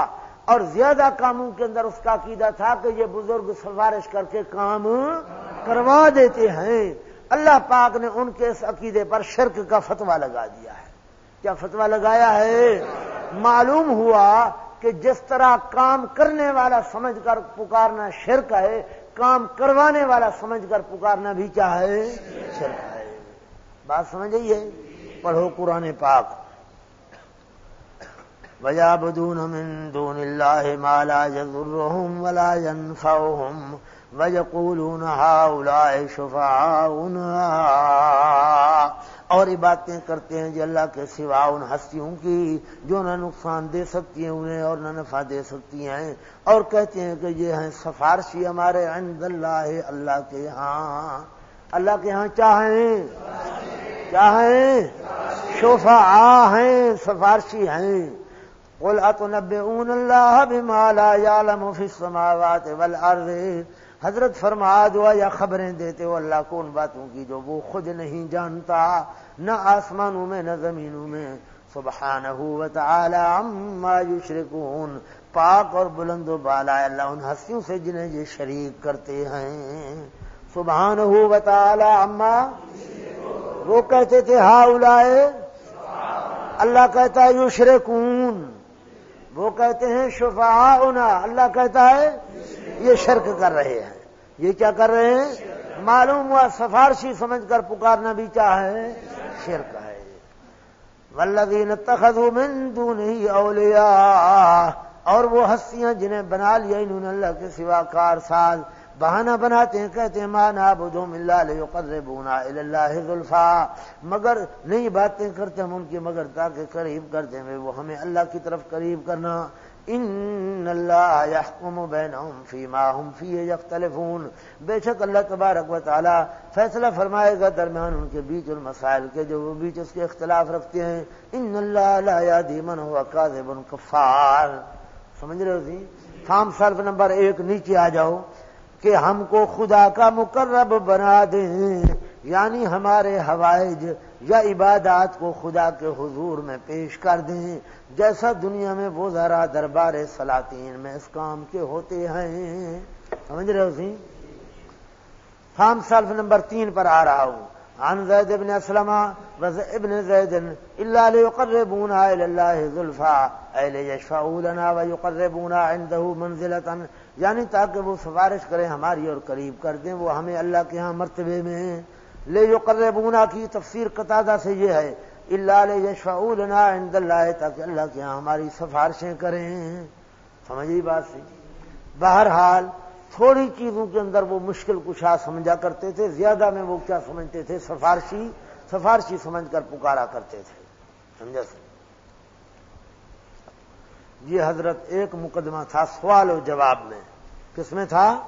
اور زیادہ کاموں کے اندر اس کا عقیدہ تھا کہ یہ بزرگ سفارش کر کے کام کروا دیتے ہیں۔ اللہ پاک نے ان کے اس عقیدے پر شرک کا فتوا لگا دیا ہے۔ کیا فتوا لگایا ہے؟ معلوم ہوا کہ جس طرح کام کرنے والا سمجھ کر پکارنا شرک ہے، کام کروانے والا سمجھ کر پکارنا بھی کیا ہے شرک ہے۔ بات سمجھ ہے؟ پڑھو قرآن پاک۔ وجا بدون دون اللہ مالا يضرهم ولا ينفعهم ويقولون هؤلاء شفعاؤنا اور باتیں کرتے ہیں جی اللہ کے سوا ان ہستیوں کی جو نہ نقصان دے سکتی ہیں، انہیں اور نہ نفع دے سکتی ہیں۔ اور کہتے ہیں کہ یہ ہیں سفارشی ہمارے عند اللہ اللہ کے یہاں۔ اللہ کے یہاں چاہیں چاہیں شوفا ہیں، سفارشی ہیں۔ قل اتنبئون اللہ بما لا يعلم في السماوات والارض حضرت فرما دو یا خبریں دیتے ہو، اللہ کو ان باتوں کی جو وہ خود نہیں جانتا، نہ آسمانوں میں، نہ زمینوں میں۔ سبحانہ و تعالی عما یشرکون۔ پاک اور بلند و بالا اللہ، ان ہستیوں سے جنہیں یہ شریک کرتے ہیں۔ سبحانہ و تعالی عما وہ کہتے تھے ہا اللہ کہتا ہے یشرکون۔ وہ کہتے ہیں شفا اللہ کہتا ہے یہ شرک کر رہے ہیں۔ یہ کیا کر رہے ہیں؟ معلوم ہوا، سفارشی سمجھ کر پکارنا بھی چاہے شرک ہے۔ ولدین تخذ من دونه اولیاء، اور وہ ہستیاں جنہیں بنا لیا انہوں نے اللہ کے سوا کار ساز بہانہ بناتے ہیں، کہتے ہیں مانا بدو ملا اللہ ذلفا مگر نئی باتیں کرتے ہم ان کی مگر تاکہ قریب کرتے ہیں، وہ ہمیں اللہ کی طرف قریب کرنا۔ ان اللہ يحكم بينهم فيما هم فيه يختلفون بے شک اللہ تبارک و تعالی فیصلہ فرمائے گا درمیان ان کے بیچ المسائل کے، جو وہ بیچ اس کے اختلاف رکھتے ہیں۔ ان اللہ لا يهدي من هو كاذب كفار سمجھ رہے ہو جی فارم صرف نمبر ایک، نیچے آ جاؤ۔ کہ ہم کو خدا کا مقرب بنا دیں۔ یعنی ہمارے حوائج یا عبادات کو خدا کے حضور میں پیش کر دیں۔ جیسا دنیا میں وہ ذرا دربار سلاطین میں اس کام کے ہوتے ہیں۔ سمجھ رہے ہو سی فارم سلف نمبر تین پر آ رہا ہوں۔ عن زید ابن اسلمہ وز ابن زید اللہ لیقربونا الاللہ ظلفا اے لیشفعو لنا ویقربونا عنده منزلتا یعنی تاکہ وہ سفارش کریں ہماری اور قریب کر دیں، وہ ہمیں اللہ کے ہاں مرتبے میں لے یقربونا کی تفسیر قطادہ سے یہ ہے اللہ علیہ یشفعولنا عند اللہ تاکہ اللہ کے ہاں ہماری سفارشیں کریں۔ سمجھی بات سی بہرحال تھوڑی چیزوں کے اندر وہ مشکل کشا سمجھا کرتے تھے، زیادہ میں وہ کیا سمجھتے تھے؟ سفارشی سفارشی سمجھ کر پکارا کرتے تھے۔ سمجھا سر؟ یہ حضرت ایک مقدمہ تھا سوال و جواب میں۔ کس میں تھا؟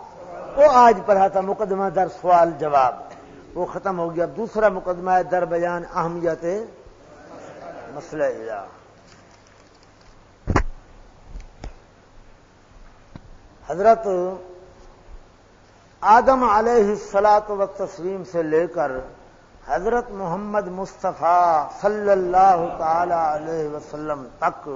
وہ آج پڑھا تھا مقدمہ در سوال جواب۔ وہ ختم ہو گیا۔ دوسرا مقدمہ ہے در بیان اہمیت مسئلہ حضرت آدم علیہ السلاط و تسلیم سے لے کر حضرت محمد مصطفیٰ صلی اللہ تعالی علیہ وسلم تک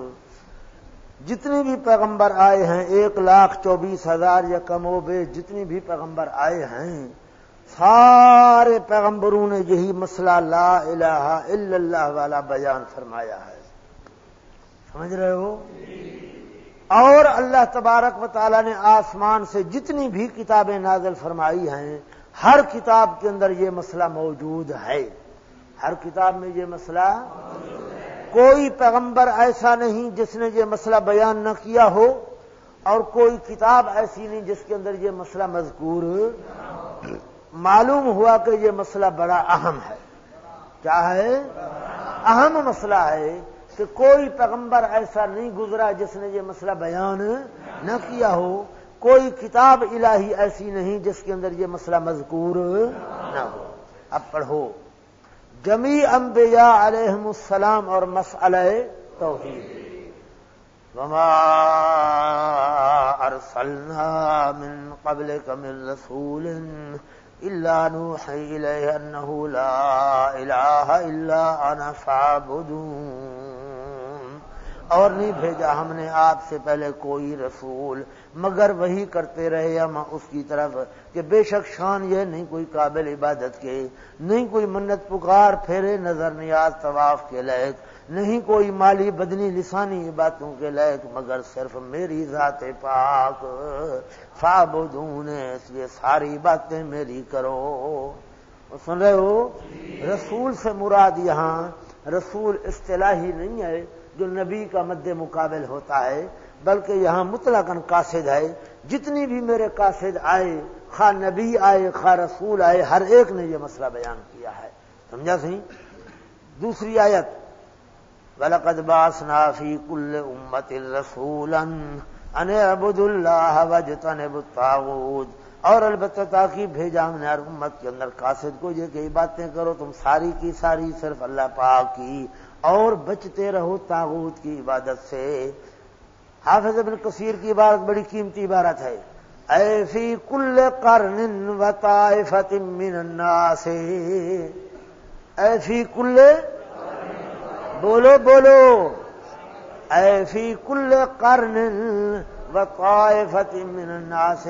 جتنے بھی پیغمبر آئے ہیں، ایک لاکھ چوبیس ہزار یا کم و بے جتنے بھی پیغمبر آئے ہیں، سارے پیغمبروں نے یہی مسئلہ لا الہ الا اللہ والا بیان فرمایا ہے۔ سمجھ رہے ہو؟ اور اللہ تبارک و تعالی نے آسمان سے جتنی بھی کتابیں نازل فرمائی ہیں، ہر کتاب کے اندر یہ مسئلہ موجود ہے۔ ہر کتاب میں یہ مسئلہ کوئی پیغمبر ایسا نہیں جس نے یہ مسئلہ بیان نہ کیا ہو اور کوئی کتاب ایسی نہیں جس کے اندر یہ مسئلہ مذکور معلوم ہوا کہ یہ مسئلہ بڑا اہم ہے۔ کیا ہے؟ اہم مسئلہ ہے کہ کوئی پیغمبر ایسا نہیں گزرا جس نے یہ مسئلہ بیان نہ کیا ہو۔ کوئی کتاب الہی ایسی نہیں جس کے اندر یہ مسئلہ مذکور نہ ہو۔ اب پڑھو۔ جمی انبیاء علیہم السلام اور مسئلہ توحید۔ وما أرسلنا من قبلك من رسول إلا نوحي إليه أنه لا إله إلا أنا فاعبدون۔ اور نہیں بھیجا ہم نے آپ سے پہلے کوئی رسول، مگر وہی کرتے رہے ہم اس کی طرف کہ بے شک شان یہ نہیں کوئی قابل عبادت کے، نہیں کوئی منت پکار پھیرے نظر نیاز طواف کے لائق، نہیں کوئی مالی بدنی لسانی باتوں کے لائق، مگر صرف میری ذات پاک۔ فابدون اس لیے ساری باتیں میری کرو۔ سن رہے ہو؟ رسول سے مراد یہاں رسول اصطلاحی نہیں ہے جو نبی کا مد مقابل ہوتا ہے، بلکہ یہاں مطلق قاصد ہے۔ جتنی بھی میرے قاصد آئے خواہ نبی آئے، خواہ رسول آئے، ہر ایک نے یہ مسئلہ بیان کیا ہے۔ سمجھا سی دوسری آیت، وَلَقَدْ بَعَثْنَا فِي كُلِّ أُمَّةٍ رَسُولًا أَنِ اعْبُدُوا اللَّهَ وَاجْتَنِبُوا الطَّاغُوتَ۔ اور البتہ تاکہ بھیجا ہم نے ہر امت کے اندر قاصد کو، یہ کئی باتیں کرو، تم ساری کی ساری صرف اللہ پاک کی اور بچتے رہو تاغوت کی عبادت سے۔ حافظ ابن کثیر کی عبارت بڑی قیمتی عبارت ہے۔ اے فی کل قرن و طائفت من الناس۔ اے فی کل بولو بولو۔ اے فی کل کرن و طائفت من الناس۔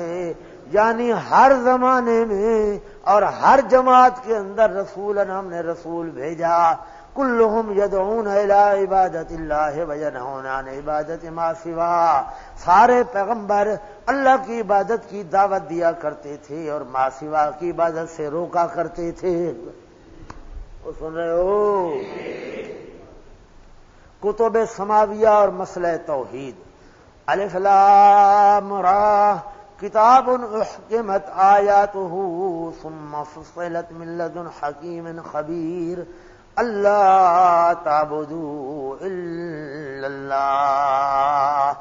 یعنی ہر زمانے میں اور ہر جماعت کے اندر رسول ہم نے رسول بھیجا۔ کلہم یدعون الى عبادت اللہ وینہون عن عبادت ما سوا سارے پیغمبر اللہ کی عبادت کی دعوت دیا کرتے تھے اور ما سوا کی عبادت سے روکا کرتے تھے۔ وہ سن رہے ہو؟ کتب سماویہ اور مسئلہ توحید۔ الف لام را۔ کتاب احکمت آیاته ثم فصلت من لدن حکیم خبیر۔ اللہ تعبدو الا اللہ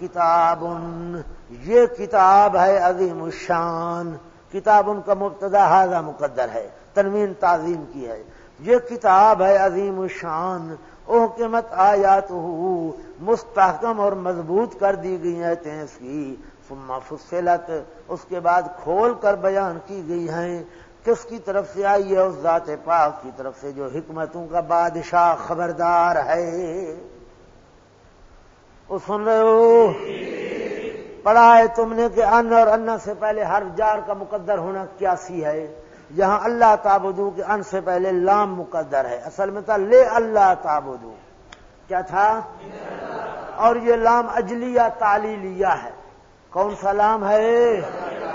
کتاب یہ کتاب ہے عظیم الشان، کتاب ان کا مبتدا حاضہ مقدر ہے، تنوین تعظیم کی ہے۔ یہ کتاب ہے عظیم الشان، احکمت آیات مستحکم اور مضبوط کر دی گئی ہیں اس کی۔ فصلت، اس کے بعد کھول کر بیان کی گئی ہیں۔ کس کی طرف سے آئی ہے اس ذات پاک کی طرف سے جو حکمتوں کا بادشاہ خبردار ہے؟ وہ سن رہے ہو؟ پڑھا ہے تم نے کہ ان اور ان سے پہلے ہر جار کا مقدر ہونا کیاسی ہے؟ یہاں اللہ تابدو کے ان سے پہلے لام مقدر ہے۔ اصل میں تھا لے اللہ تابدو کیا تھا؟ اور یہ لام اجلیہ تالی لیا ہے۔ کون سا لام ہے؟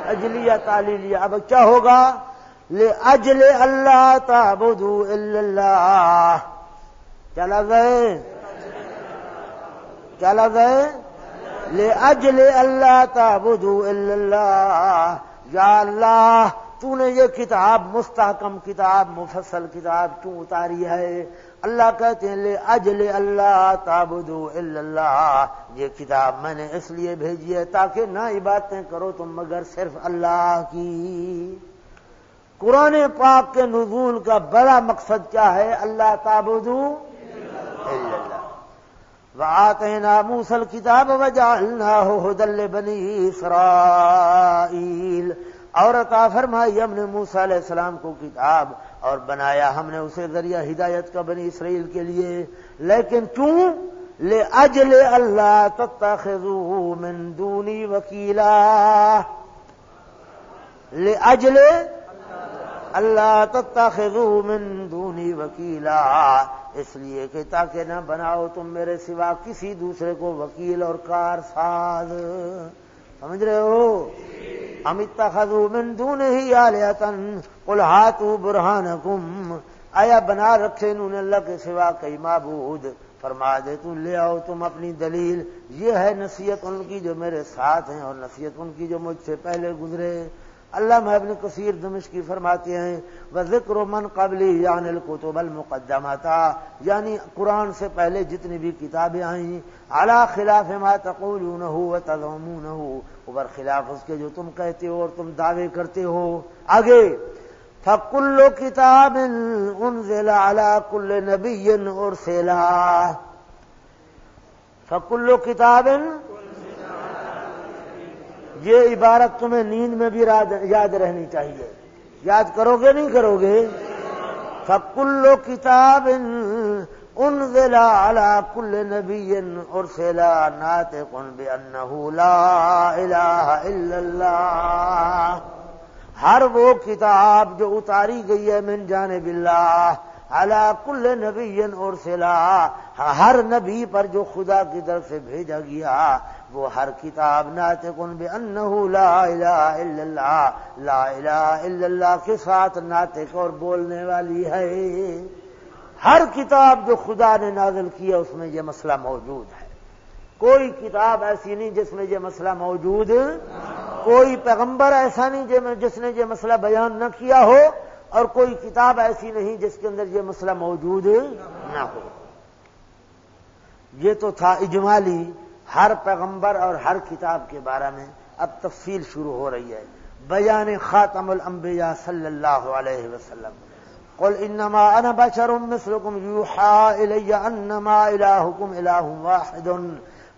اجلیہ تالی لیا اب کیا ہوگا؟ لے اجل اللہ تابدو اللہ چلا گئے چلا گئے لے اجل اللہ تابدو اللہ یا اللہ تو نے یہ کتاب، مستحکم کتاب، مفصل کتاب کیوں اتاری ہے؟ اللہ کہتے ہیں لے اجل اللہ تابدو اللہ یہ کتاب میں نے اس لیے بھیجی ہے تاکہ نہ عبادتیں کرو تم مگر صرف اللہ کی۔ قرآن پاک کے نزول کا بڑا مقصد کیا ہے؟ اللہ تابدو آتے نا موسل کتاب وجالنا ہو دل بنی اسرائیل۔ اور عطا فرمائی، ہم نے موسا علیہ السلام کو کتاب اور بنایا، ہم نے اسے ذریعہ ہدایت کا بنی اسرائیل کے لیے۔ لیکن کیوں؟ لے اجل اللہ تتخذو من دونی وکیلا۔ لے اجل اللہ تتخذو من دونی وکیلا، اس لیے کہ تاکہ نہ بناؤ تم میرے سوا کسی دوسرے کو وکیل اور کار ساز سمجھ رہے ہو؟ امت خزو مندو نہیں آلیاتن الحات برہان آیا بنا رکھے انہوں نے اللہ کے سوا کئی معبود۔ فرما دے، تو لے آؤ تم اپنی دلیل۔ یہ ہے نصیحت ان کی جو میرے ساتھ ہیں اور نصیحت ان کی جو مجھ سے پہلے گزرے۔ اللہ ابن کثیر دمش کی فرماتے ہیں وہ ذکر و من قبلی یعنی القتب المقدمہ تھا یعنی قرآن سے پہلے جتنی بھی کتابیں آئیں اعلیٰ خلاف ما تقولون ہو و تضمون ہو اوپر خلاف اس کے جو تم کہتے ہو اور تم دعوے کرتے ہو۔ آگے فکل کتاب انزل على کل نبی اور سیلا فکل کتاب یہ عبارت تمہیں نیند میں بھی یاد رہنی چاہیے۔ یاد کرو گے نہیں کرو گے؟ فکل کتاب ان ضلع کل نبی اور سیلا نات کن بے اللہ ہر وہ کتاب جو اتاری گئی ہے من جانب اللہ اللہ کل نبی اور سلا ہر نبی پر جو خدا کی طرف سے بھیجا گیا۔ وہ ہر کتاب نات کن بے ان لا الہ الا اللہ، لا الہ الا اللہ کے ساتھ ناطق اور بولنے والی ہے۔ ہر کتاب جو خدا نے نازل کیا اس میں یہ مسئلہ موجود ہے۔ کوئی کتاب ایسی نہیں جس میں یہ مسئلہ موجود کوئی پیغمبر ایسا نہیں جس نے یہ مسئلہ بیان نہ کیا ہو۔ اور کوئی کتاب ایسی نہیں جس کے اندر یہ مسئلہ موجود نہ ہو۔ یہ تو تھا اجمالی ہر پیغمبر اور ہر کتاب کے بارے میں اب تفصیل شروع ہو رہی ہے۔ بیان خاتم الانبیاء صلی اللہ علیہ وسلم۔ قل انما انا بشر مثلكم يوحى الي انما الهكم اله واحد۔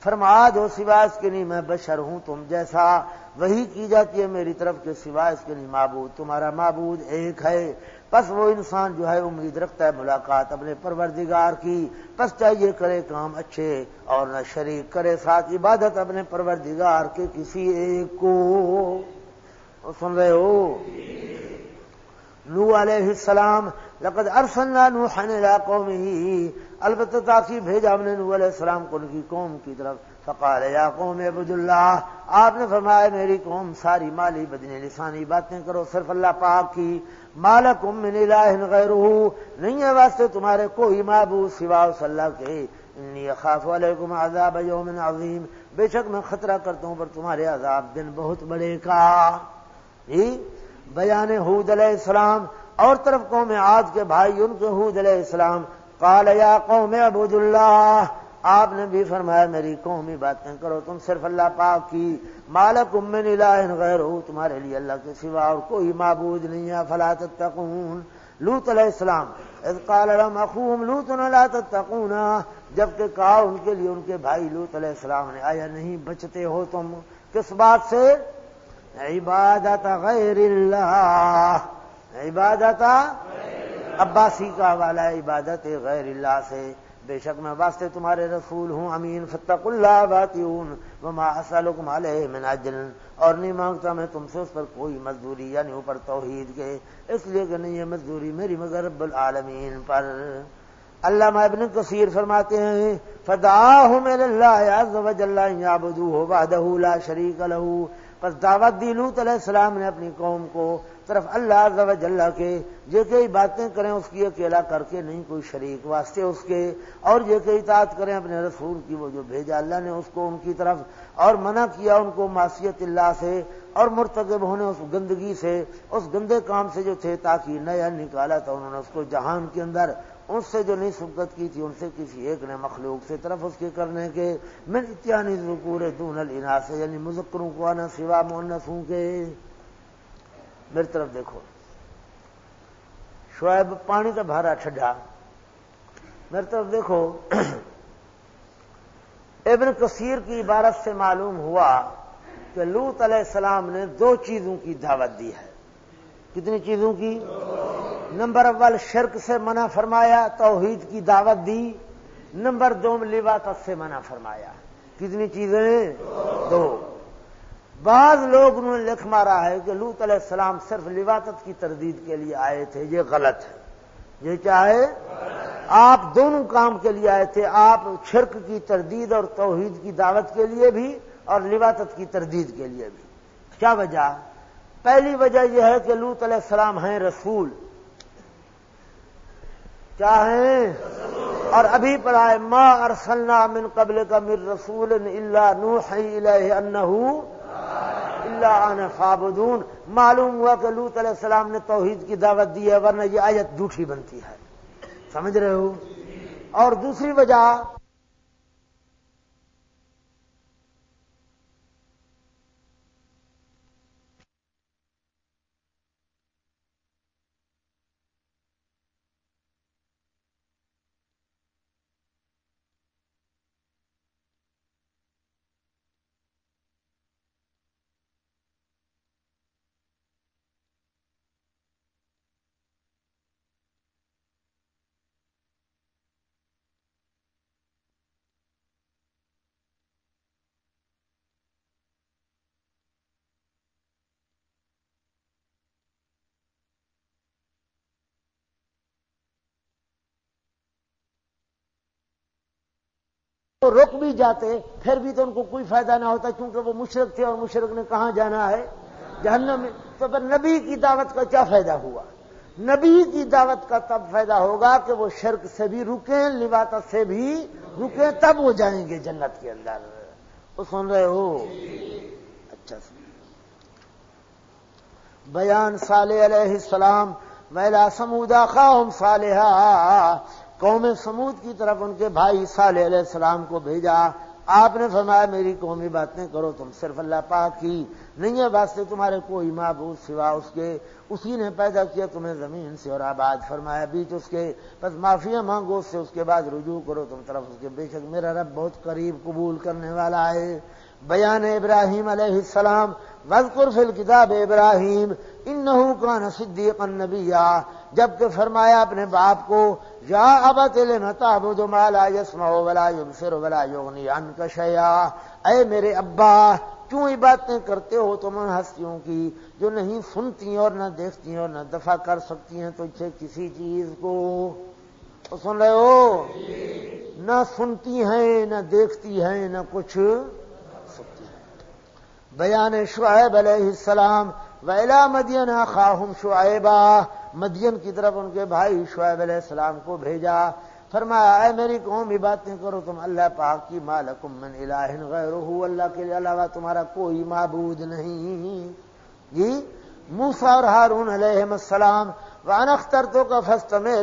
فرما دو سوا اس کے نہیں میں بشر ہوں تم جیسا۔ وہی کی جاتی ہے میری طرف کے سوا اس کے نہیں معبود۔ تمہارا معبود ایک ہے۔ پس وہ انسان جو ہے امید رکھتا ہے ملاقات اپنے پروردگار کی پس چاہیے کرے کام اچھے اور نہ شریک کرے، ساتھ عبادت اپنے پروردگار کے کسی ایک کو۔ سن رہے ہو؟ نو علیہ السلام، لقد ارسلنا نوحا الى قومه، البتہ تاثیر بھیجا ہم نے نو علیہ السلام کو ان کی قوم کی طرف۔ فقال، یا قوم عبد اللہ، آپ نے فرمایا، میری قوم ساری مالی، بدنی، لسانی باتیں کرو، صرف اللہ پاک کی۔ مالک من الہ غیرہ، نہیں ہے واسطے تمہارے کوئی معبود سوا صلی اللہ کے۔ انی اخاف علیکم عذاب یوم عظیم۔ بے شک میں خطرہ کرتا ہوں، پر تمہارے عذاب دن بہت بڑے کا۔ جی؟ بیان حود علیہ السلام۔ اور طرف قوم عاد کے بھائی، ان کے حود علیہ السلام۔ قال یا قوم عبد اللہ۔ آپ نے بھی فرمایا، میری قومی باتیں کرو، تم صرف اللہ پاک کی۔ مالک امن الہ غیر ہو تمہارے لیے اللہ کے سوا اور کوئی معبود نہیں ہے، فلا تتقون۔ لوت علیہ السلام، اذ قال لهم اخوهم لوط لا تتقون۔ جبکہ کہا ان کے لیے ان کے بھائی لوت علیہ السلام نے، آیا نہیں، بچتے ہو تم۔ کس بات سے؟ عبادت غیر اللہ۔ عبادت عباسی کا والا عبادت غیر اللہ سے۔ بے شک میں واسطے تمہارے رسول ہوں، امین فتق اللہ باتیون وما اسالکم علیہ من اجر، اور نہیں مانگتا میں تم سے اس پر کوئی مزدوری یعنی اوپر توحید کے، اس لیے کہ نہیں ہے مزدوری میری، مگر رب العالمین پر۔ اللہ ابن کثیر فرماتے ہیں، فدعاہم اللہ عز وجل یعبدوہ وحدہ لا شریک لہو، پس دعوت دی لوت علیہ السلام نے اپنی قوم کو طرف اللہ عز و جل کے یہ کئی باتیں کریں اس کی اکیلا کر کے نہیں کوئی شریک واسطے اس کے، اور یہ کئی اطاعت کریں اپنے رسول کی وہ جو بھیجا اللہ نے اس کو ان کی طرف، اور منع کیا ان کو معصیت اللہ سے، اور مرتکب ہونے اس گندگی سے، اس گندے کام سے جو تھے تاکہ نیا نکالا تھا انہوں نے اس کو جہان کے اندر اس سے جو نہیں سبقت کی تھی ان سے کسی ایک نے مخلوق سے طرف اس کے کرنے کے، من اتیانی ذکور دون النا سے یعنی مذکروں کو آنا سوا مونسوں کے۔ میری طرف دیکھو۔ شعیب پانی کا بھارا ٹھڈا میری طرف دیکھو۔ ابن کثیر کی عبارت سے معلوم ہوا کہ لوت علیہ السلام نے دو چیزوں کی دعوت دی ہے۔ کتنی چیزوں کی؟ نمبر اول، شرک سے منع فرمایا، توحید کی دعوت دی۔ نمبر دو، لباس سے منع فرمایا۔ کتنی چیزیں؟ دو۔ بعض لوگ انہوں نے لکھ مارا ہے کہ لوت علیہ السلام صرف لباطت کی تردید کے لیے آئے تھے، یہ غلط ہے۔ یہ چاہے آپ دونوں کام کے لیے آئے تھے، آپ چھرک کی تردید اور توحید کی دعوت کے لیے بھی اور لباطت کی تردید کے لیے بھی۔ کیا وجہ؟ پہلی وجہ یہ ہے کہ لوت علیہ السلام ہیں رسول۔ کیا ہیں؟ اور ابھی پڑھائے ما ارسلنا من قبل کا مر رسول اللہ نوح انہو اللہ ان فابدون معلوم ہوا کہ لوت علیہ السلام نے توحید کی دعوت دی ہے، ورنہ یہ آیت جھوٹھی بنتی ہے۔ سمجھ رہے ہو؟ اور دوسری وجہ تو رک بھی جاتے پھر بھی تو ان کو کوئی فائدہ نہ ہوتا کیونکہ وہ مشرق تھے اور مشرق نے کہاں جانا ہے؟ جہنم میں۔ تو پھر نبی کی دعوت کا کیا فائدہ ہوا؟ نبی کی دعوت کا تب فائدہ ہوگا کہ وہ شرک سے بھی رکیں لباتا سے بھی رکیں، تب وہ جائیں گے جنت کے اندر۔ وہ سن رہے ہو؟ اچھا سن۔ بیان صالح علیہ السلام میلا سمودا قوم صالحہ قوم سمود کی طرف ان کے بھائی صالح علیہ السلام کو بھیجا۔ آپ نے فرمایا، میری قومی باتیں کرو، تم صرف اللہ پاک کی نہیں ہے واسطے تمہارے کوئی معبود سوا اس کے۔ اسی نے پیدا کیا، تمہیں زمین سے اور آباد فرمایا، بیچ اس کے۔ بس معافیا مانگو، اس سے اس کے بعد رجوع کرو۔ تم طرف اس کے، بے شک میرا رب بہت قریب قبول کرنے والا ہے۔ بیان ابراہیم علیہ السلام وزقر فل کتاب ابراہیم ان کا نصدی نبیا جبکہ فرمایا اپنے باپ کو یا اب تل نتا دو مالا یسما ولا یبصر ولا ان کشیا اے میرے ابا کیوں باتیں کرتے ہو تم ان ہستیوں کی جو نہیں سنتی اور نہ دیکھتی اور نہ دفاع کر سکتی ہیں تو اسے کسی چیز کو؟ سن رہے ہو؟ نہ سنتی ہیں نہ دیکھتی ہیں نہ کچھ۔ بیان شعیب علیہ السلام ویلا مدین خاہم شعیبہ، مدین کی طرف ان کے بھائی شعیب علیہ السلام کو بھیجا۔ فرمایا، اے میری قوم بھی باتیں کرو، تم اللہ پاک کی مالکم من الہ غیر اللہ کے علاوہ تمہارا کوئی معبود نہیں۔ جی موسا اور ہارون علیہ السلام وان اختر تو کا فسٹ میں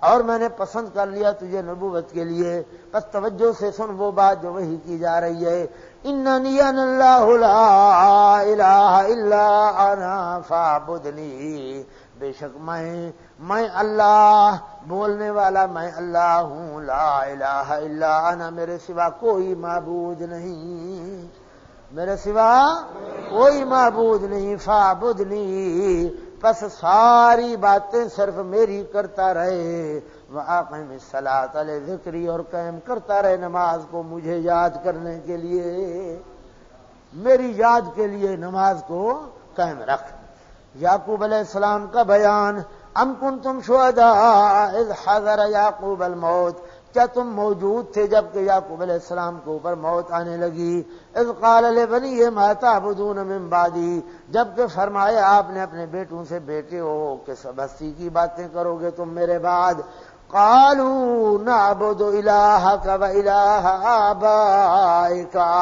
اور میں نے پسند کر لیا تجھے نبوت کے لیے۔ بس توجہ سے سن، وہ بات جو وہی کی جا رہی ہے۔ اننی ان اللہ لا الہ الا انا فعبدنی بے شک میں میں اللہ بولنے والا میں اللہ ہوں، لا الہ الا انا میرے سوا کوئی معبود نہیں، میرے سوا کوئی معبود نہیں فعبدنی پس ساری باتیں صرف میری کرتا رہے۔ وہ آپ میں سلاد ذکری اور قائم کرتا رہے نماز کو مجھے یاد کرنے کے لیے۔ میری یاد کے لیے نماز کو قائم رکھ۔ یعقوب علیہ السلام کا بیان۔ ام کن تم شہدا حضر یعقوب الموت۔ کیا تم موجود تھے جبکہ یعقوب علیہ السلام کے اوپر موت آنے لگی؟ اس قال بنی یہ ماتا بدون بعدی۔ جبکہ فرمایا آپ نے اپنے بیٹوں سے بیٹے ہو کہ سب ہستی کی باتیں کرو گے تم میرے بعد۔ کالو نعبد الہ و الہ آبائکا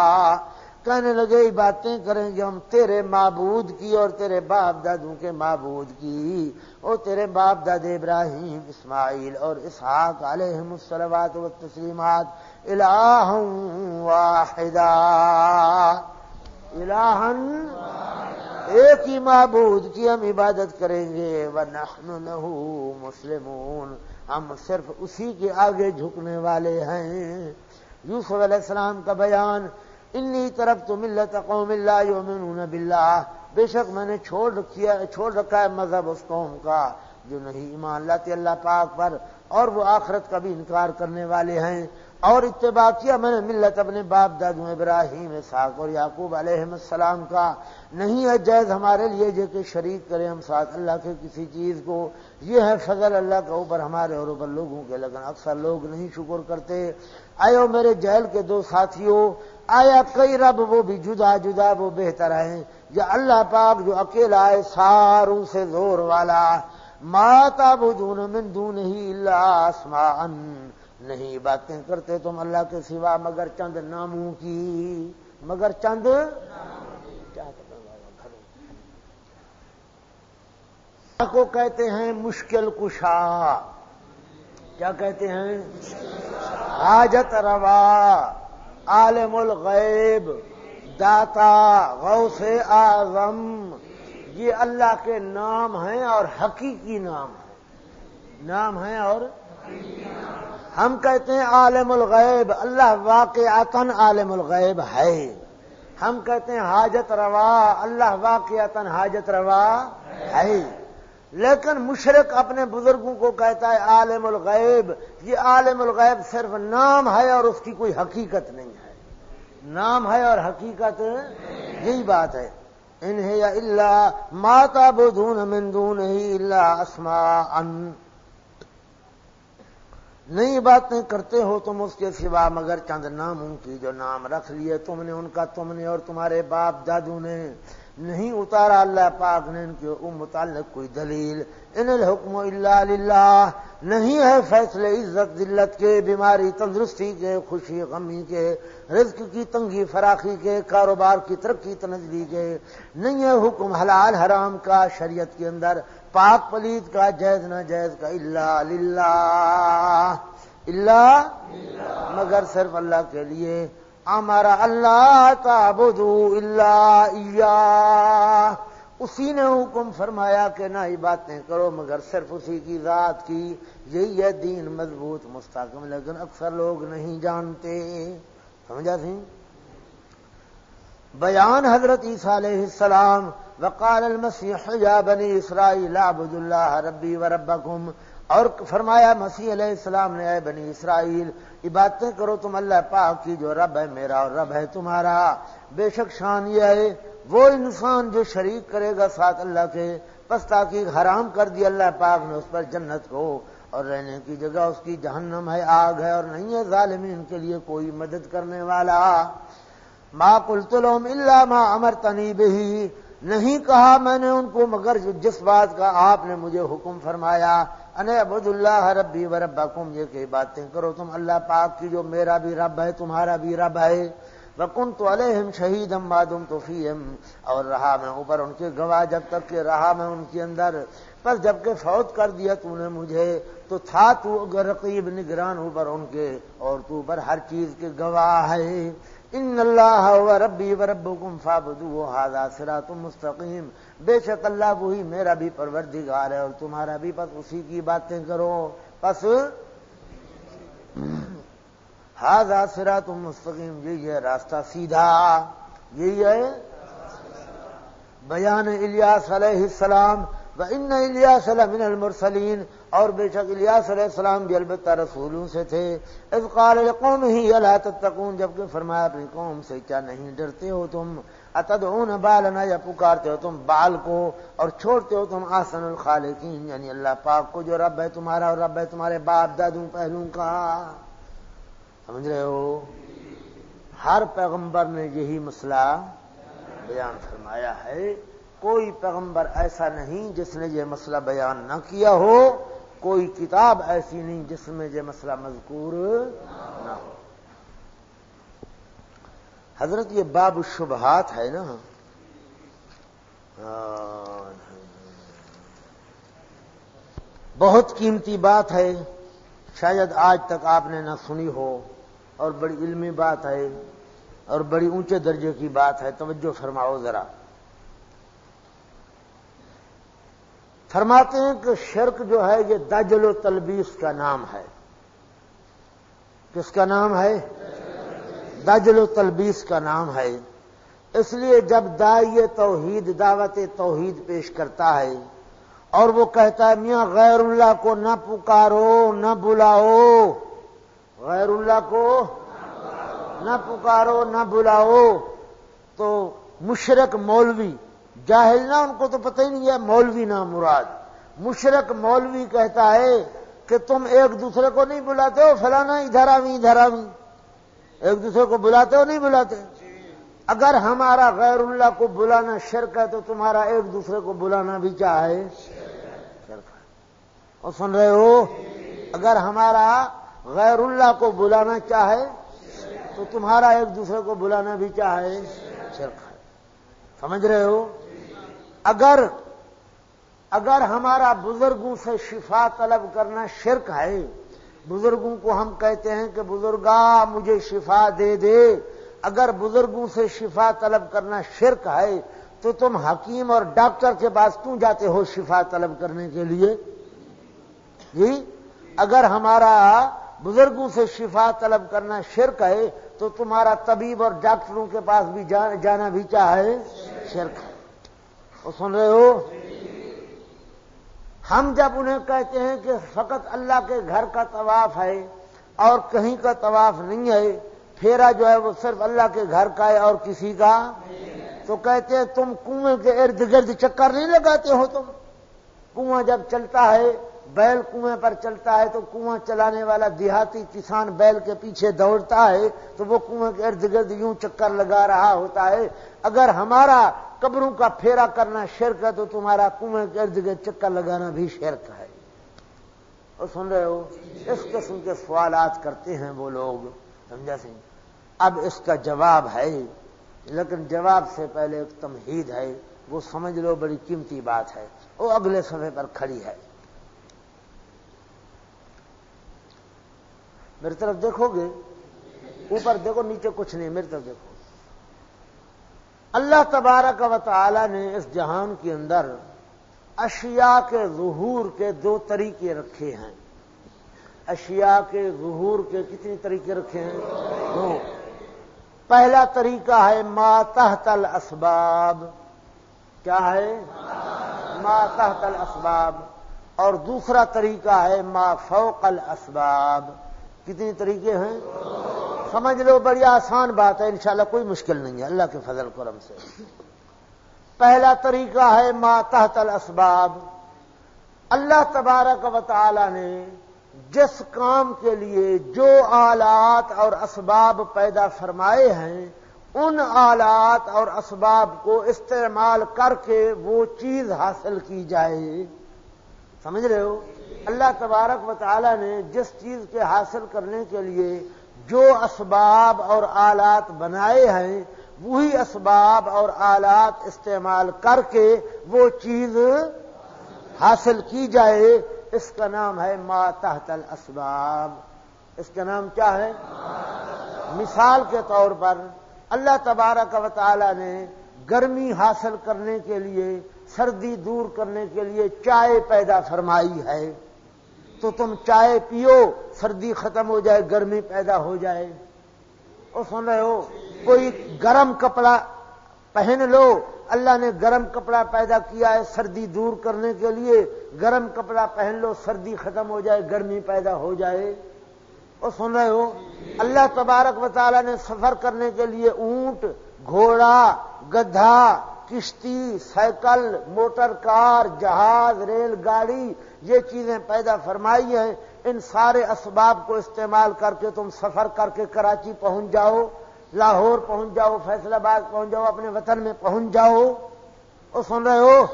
کہنے لگے، یہ باتیں کریں گے ہم تیرے معبود کی اور تیرے باپ دادوں کے معبود کی اور تیرے باپ داد ابراہیم، اسماعیل اور اسحاق علیہ السلوات و تسلیمات الہ واحدہ. الہن ایک ہی معبود کی ہم عبادت کریں گے. ونحن له مسلمون. ہم صرف اسی کے آگے جھکنے والے ہیں۔ یوسف علیہ السلام کا بیان انی طرف تو ملت قوم اللہ یومنون باللہ۔ بے شک میں نے چھوڑ رکھیا، چھوڑ رکھا ہے مذہب اس قوم کا جو نہیں ایمان لاتے اللہ پاک پر، اور وہ آخرت کا بھی انکار کرنے والے ہیں۔ اور اتباع کیا میں نے ملت اپنے باپ دادو ابراہیم ساک اور یعقوب علیہ السلام کا۔ نہیں ہے جائز ہمارے لیے جو کہ شریک کریں ہم ساتھ اللہ کے کسی چیز کو۔ یہ ہے فضل اللہ کا اوپر ہمارے اور اوپر لوگوں کے لیکن اکثر لوگ نہیں شکر کرتے۔ آئے میرے جیل کے دو ساتھیوں، آیا کئی رب وہ بھی جدا جدا وہ بہتر ہیں۔ یا اللہ پاک جو اکیلا ہے ساروں سے زور والا۔ ماتا بدون من دون ہی اللہ آسمان۔ نہیں باتیں کرتے تم اللہ کے سوا مگر چند ناموں کی۔ مگر چند کو کہتے ہیں مشکل کشا۔ کیا کہتے ہیں؟ حاجت روا، عالم الغیب، داتا، غوث اعظم۔ یہ اللہ کے نام ہیں اور حقیقی نام ہے نام ہے اور ہم کہتے ہیں عالم الغیب، اللہ واقع عالم الغیب ہے۔ ہم کہتے ہیں حاجت روا، اللہ واقع حاجت روا ہے۔ لیکن مشرق اپنے بزرگوں کو کہتا ہے عالم الغیب، یہ عالم الغیب صرف نام ہے اور اس کی کوئی حقیقت نہیں ہے۔ نام ہے اور حقیقت یہی بات ہے۔ انہیں یا اللہ ماتا بدھون مندون ہی اللہ اسما ان نئی باتیں کرتے ہو تم اس کے سوا، مگر چند ناموں کی جو نام رکھ لیے تم نے ان کا، تم نے اور تمہارے باپ دادو نے۔ نہیں اتارا اللہ پاک نے ان کے متعلق کوئی دلیل۔ ان الحکم اللہ للہ۔ نہیں ہے فیصلے عزت ذلت کے، بیماری تندرستی کے، خوشی غمی کے، رزق کی تنگی فراخی کے، کاروبار کی ترقی تنجلی کے۔ نہیں ہے حکم حلال حرام کا، شریعت کے اندر پاک پلید کا، جائز نہ جائز کا۔ اللہ للہ۔ اللہ مگر صرف اللہ کے لیے۔ ہمارا اللہ تعبدو اللہ اسی نے حکم فرمایا کہ نہ ہی باتیں کرو، مگر صرف اسی کی ذات کی۔ یہی ہے دین مضبوط مستقم لیکن اکثر لوگ نہیں جانتے۔ سمجھا سی بیان حضرت عیسیٰ علیہ السلام، وقال المسیح، یا بنی اسرائیل عبد اللہ ربی و ربکم۔ اور فرمایا، مسیح علیہ السلام نے، اے بنی اسرائیل عبادتیں کرو، تم اللہ پاک کی جو رب ہے میرا اور رب ہے تمہارا۔ بے شک شان یہ ہے، وہ انسان جو شریک کرے گا ساتھ اللہ کے، پس تاکہ حرام کر دیا اللہ پاک نے اس پر جنت کو۔ اور رہنے کی جگہ اس کی جہنم ہے، آگ ہے، اور نہیں ہے ظالمین کے لیے کوئی مدد کرنے والا۔ ماں کل تلوم اللہ ماں امر تنیب ہی نہیں کہا میں نے ان کو، مگر جس بات کا آپ نے مجھے حکم فرمایا۔ ان ابود اللہ ربی و ربکم، یہ کہ باتیں کرو تم اللہ پاک کی جو میرا بھی رب ہے، تمہارا بھی رب ہے۔ وکن تو علیہم شہید ام بادم تو اور رہا میں اوپر ان کے گواہ، جب تک کہ رہا میں ان کے اندر۔ پر جبکہ فوت کر دیا تو نے مجھے، تو تھا تو رقیب نگران اوپر ان کے، اور تو اوپر ہر چیز کے گواہ ہے۔ ان اللہ و ربی و ربکم فابدو ہاضا سرا تم مستقیم۔ بے شک اللہ وہی میرا بھی پروردگار ہے اور تمہارا بھی، بس اسی کی باتیں کرو۔ بس ہاضا سرا تم مستقیم، یہی ہے راستہ سیدھا۔ یہی ہے بیان الیاس علیہ السلام ان الیاس من المرسلین۔ اور بے شک الیاس علیہ السلام بھی البتہ رسولوں سے تھے۔ اس قال قوم ہی اللہ تتقون؟ جبکہ فرمایا اپنی قوم سے، کیا نہیں ڈرتے ہو تم؟ اتدعون بالنا؟ یا پکارتے ہو تم بال کو اور چھوڑتے ہو تم آسن الخالقین؟ یعنی اللہ پاک کو جو رب ہے تمہارا اور رب ہے تمہارے باپ دادوں پہلوں کا۔ سمجھ رہے ہو؟ ہر پیغمبر نے یہی مسئلہ بیان فرمایا ہے۔ کوئی پیغمبر ایسا نہیں جس نے یہ مسئلہ بیان نہ کیا ہو۔ کوئی کتاب ایسی نہیں جس میں یہ مسئلہ مذکور نہ ہو۔ حضرت یہ باب الشبہات ہے نا؟ بہت قیمتی بات ہے۔ شاید آج تک آپ نے نہ سنی ہو۔ اور بڑی علمی بات ہے۔ اور بڑی اونچے درجے کی بات ہے۔ توجہ فرماؤ ذرا۔ فرماتے ہیں کہ شرک جو ہے یہ دجل و تلبیس کا نام ہے۔ کس کا نام ہے؟ دجل و تلبیس کا نام ہے۔ اس لیے جب دائی توحید، دعوت توحید پیش کرتا ہے اور وہ کہتا ہے، میاں غیر اللہ کو نہ پکارو، نہ بلاؤ۔ غیر اللہ کو نہ پکارو، نہ بلاؤ۔ تو مشرق مولوی جاہل نہ، ان کو تو پتہ ہی نہیں ہے، مولوی نہ مراد۔ مشرق مولوی کہتا ہے کہ تم ایک دوسرے کو نہیں بلاتے ہو، فلانا ادھر آوی ادھر آوی ایک دوسرے کو بلاتے ہو، نہیں بلاتے۔ اگر ہمارا غیر اللہ کو بلانا شرک ہے، تو تمہارا ایک دوسرے کو بلانا بھی چاہے۔ شرک ہے اور سن رہے ہو؟ اگر ہمارا غیر اللہ کو بلانا چاہے، تو تمہارا ایک دوسرے کو بلانا بھی چاہے۔ شرک ہے۔ سمجھ رہے ہو؟ اگر اگر ہمارا بزرگوں سے شفا طلب کرنا شرک ہے، بزرگوں کو ہم کہتے ہیں کہ بزرگا مجھے شفا دے دے، اگر بزرگوں سے شفا طلب کرنا شرک ہے، تو تم حکیم اور ڈاکٹر کے پاس کیوں جاتے ہو شفا طلب کرنے کے لیے؟ جی اگر ہمارا بزرگوں سے شفا طلب کرنا شرک ہے، تو تمہارا طبیب اور ڈاکٹروں کے پاس بھی جانا بھی چاہے شرک ہے۔ وہ سن رہے ہو؟ ہم جب انہیں کہتے ہیں کہ فقط اللہ کے گھر کا طواف ہے اور کہیں کا طواف نہیں ہے، پھیرا جو ہے وہ صرف اللہ کے گھر کا ہے اور کسی کا؟ تو کہتے ہیں تم کنویں کے ارد گرد چکر نہیں لگاتے ہو تم؟ کنواں جب چلتا ہے بیل کنویں پر چلتا ہے تو کنواں چلانے والا دیہاتی کسان بیل کے پیچھے دوڑتا ہے تو وہ کنویں کے ارد گرد یوں چکر لگا رہا ہوتا ہے۔ اگر ہمارا قبروں کا پھیرا کرنا شرک ہے تو تمہارا کنویں کے ارد گرد چکر لگانا بھی شرک ہے۔ اور سن رہے ہو؟ اس قسم کے سوالات کرتے ہیں وہ لوگ، سمجھا سنگھ اب اس کا جواب ہے، لیکن جواب سے پہلے ایک تمہید ہے، وہ سمجھ لو بڑی قیمتی بات ہے۔ وہ اگلے سمے پر کھڑی ہے۔ میری طرف دیکھو گے، اوپر دیکھو، نیچے کچھ نہیں، میری طرف دیکھو۔ اللہ تبارک و تعالی نے اس جہان کے اندر اشیاء کے ظہور کے دو طریقے رکھے ہیں۔ اشیاء کے ظہور کے کتنے طریقے رکھے ہیں؟ دو۔ پہلا طریقہ ہے ما تحت الاسباب۔ کیا ہے؟ ما تحت الاسباب۔ اور دوسرا طریقہ ہے ما فوق الاسباب۔ کتنی طریقے ہیں؟ سمجھ لو، بڑی آسان بات ہے، انشاءاللہ کوئی مشکل نہیں ہے، اللہ کے فضل کرم سے۔ پہلا طریقہ ہے، ما تحت الاسباب۔ اللہ تبارک و تعالی نے جس کام کے لیے جو آلات اور اسباب پیدا فرمائے ہیں، ان آلات اور اسباب کو استعمال کر کے وہ چیز حاصل کی جائے۔ سمجھ رہے ہو؟ اللہ تبارک و تعالی نے جس چیز کے حاصل کرنے کے لیے جو اسباب اور آلات بنائے ہیں، وہی اسباب اور آلات استعمال کر کے وہ چیز حاصل کی جائے۔ اس کا نام ہے ما تحت الاسباب۔ اس کا نام کیا ہے؟ مثال کے طور پر اللہ تبارک و تعالی نے گرمی حاصل کرنے کے لیے سردی دور کرنے کے لیے چائے پیدا فرمائی ہے۔ تو تم چائے پیو، سردی ختم ہو جائے، گرمی پیدا ہو جائے۔ اور سن رہے ہو، کوئی گرم کپڑا پہن لو۔ اللہ نے گرم کپڑا پیدا کیا ہے سردی دور کرنے کے لیے۔ گرم کپڑا پہن لو، سردی ختم ہو جائے، گرمی پیدا ہو جائے۔ اور سن رہے ہو، اللہ تبارک و تعالیٰ نے سفر کرنے کے لیے اونٹ، گھوڑا، گدھا کشتی، سائیکل، موٹر کار، جہاز، ریل گاڑی، یہ چیزیں پیدا فرمائی ہیں۔ ان سارے اسباب کو استعمال کر کے تم سفر کر کے کراچی پہنچ جاؤ، لاہور پہنچ جاؤ فیصلہ آباد پہنچ جاؤ، اپنے وطن میں پہنچ جاؤ۔ وہ سن رہے ہو؟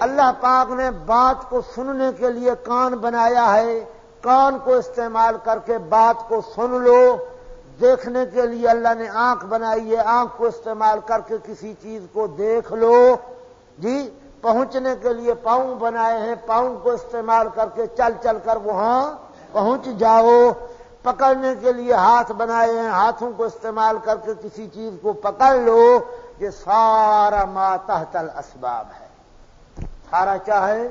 اللہ پاک نے بات کو سننے کے لیے کان بنایا ہے۔ کان کو استعمال کر کے بات کو سن لو۔ دیکھنے کے لیے اللہ نے آنکھ بنائی ہے، آنکھ کو استعمال کر کے کسی چیز کو دیکھ لو۔ جی پہنچنے کے لیے پاؤں بنائے ہیں، پاؤں کو استعمال کر کے چل چل کر وہاں پہنچ جاؤ۔ پکڑنے کے لیے ہاتھ بنائے ہیں، ہاتھوں کو استعمال کر کے کسی چیز کو پکڑ لو۔ یہ سارا ماتحت اسباب ہے۔ سارا کیا ہے؟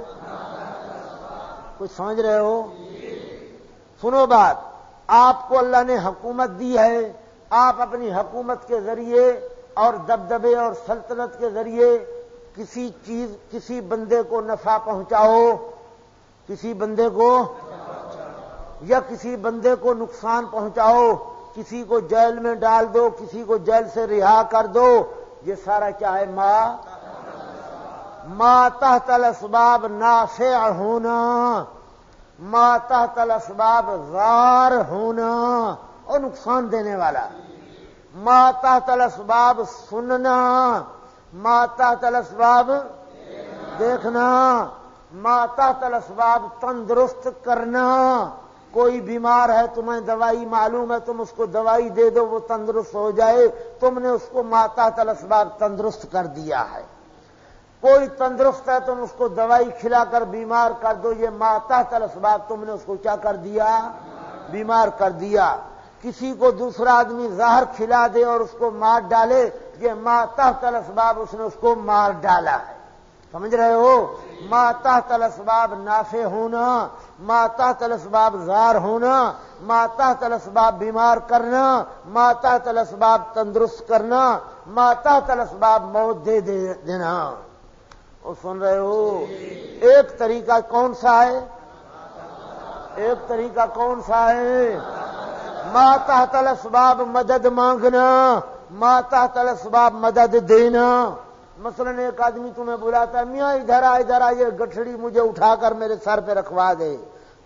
کچھ سمجھ رہے ہو؟ سنو بات۔ آپ کو اللہ نے حکومت دی ہے، آپ اپنی حکومت کے ذریعے اور دبدبے اور سلطنت کے ذریعے کسی چیز، کسی بندے کو نفع پہنچاؤ، کسی بندے کو یا کسی بندے کو نقصان پہنچاؤ، کسی کو جیل میں ڈال دو، کسی کو جیل سے رہا کر دو، یہ سارا کیا ہے؟ ماں ماں تحت الاسباب نافع ہونا ماں تحت الاسباب غار ہونا اور نقصان دینے والا۔ ماں تحت الاسباب سننا ماں تحت الاسباب دیکھنا ماتا تل اسباب تندرست کرنا۔ کوئی بیمار ہے، تمہیں دوائی معلوم ہے، تم اس کو دوائی دے دو، وہ تندرست ہو جائے۔ تم نے اس کو ماتا تل اسباب تندرست کر دیا ہے۔ کوئی تندرست ہے تم اس کو دوائی کھلا کر بیمار کر دو، یہ ماتا الاسباب، تم نے اس کو کیا کر دیا؟ بیمار کر دیا۔ کسی کو دوسرا آدمی زہر کھلا دے اور اس کو مار ڈالے، یہ ماتا الاسباب، اس نے اس کو مار ڈالا ہے۔ سمجھ رہے ہو؟ ماتا تلسباب نافع ہونا ماتا تلسباب زار ہونا ماتا تلسباب بیمار کرنا ماتا تلسباب تندرست کرنا ماتا تلسباب موت دے دینا۔ وہ سن رہے ہو؟ ایک طریقہ کون سا ہے؟ ایک طریقہ کون سا ہے؟ ماتا تلسباب مدد مانگنا ماتا تلسباب مدد دینا۔ مثلا ایک آدمی تمہیں بلاتا ہے، میاں ادھر آ ادھر آ، یہ گٹھڑی مجھے اٹھا کر میرے سر پہ رکھوا دے۔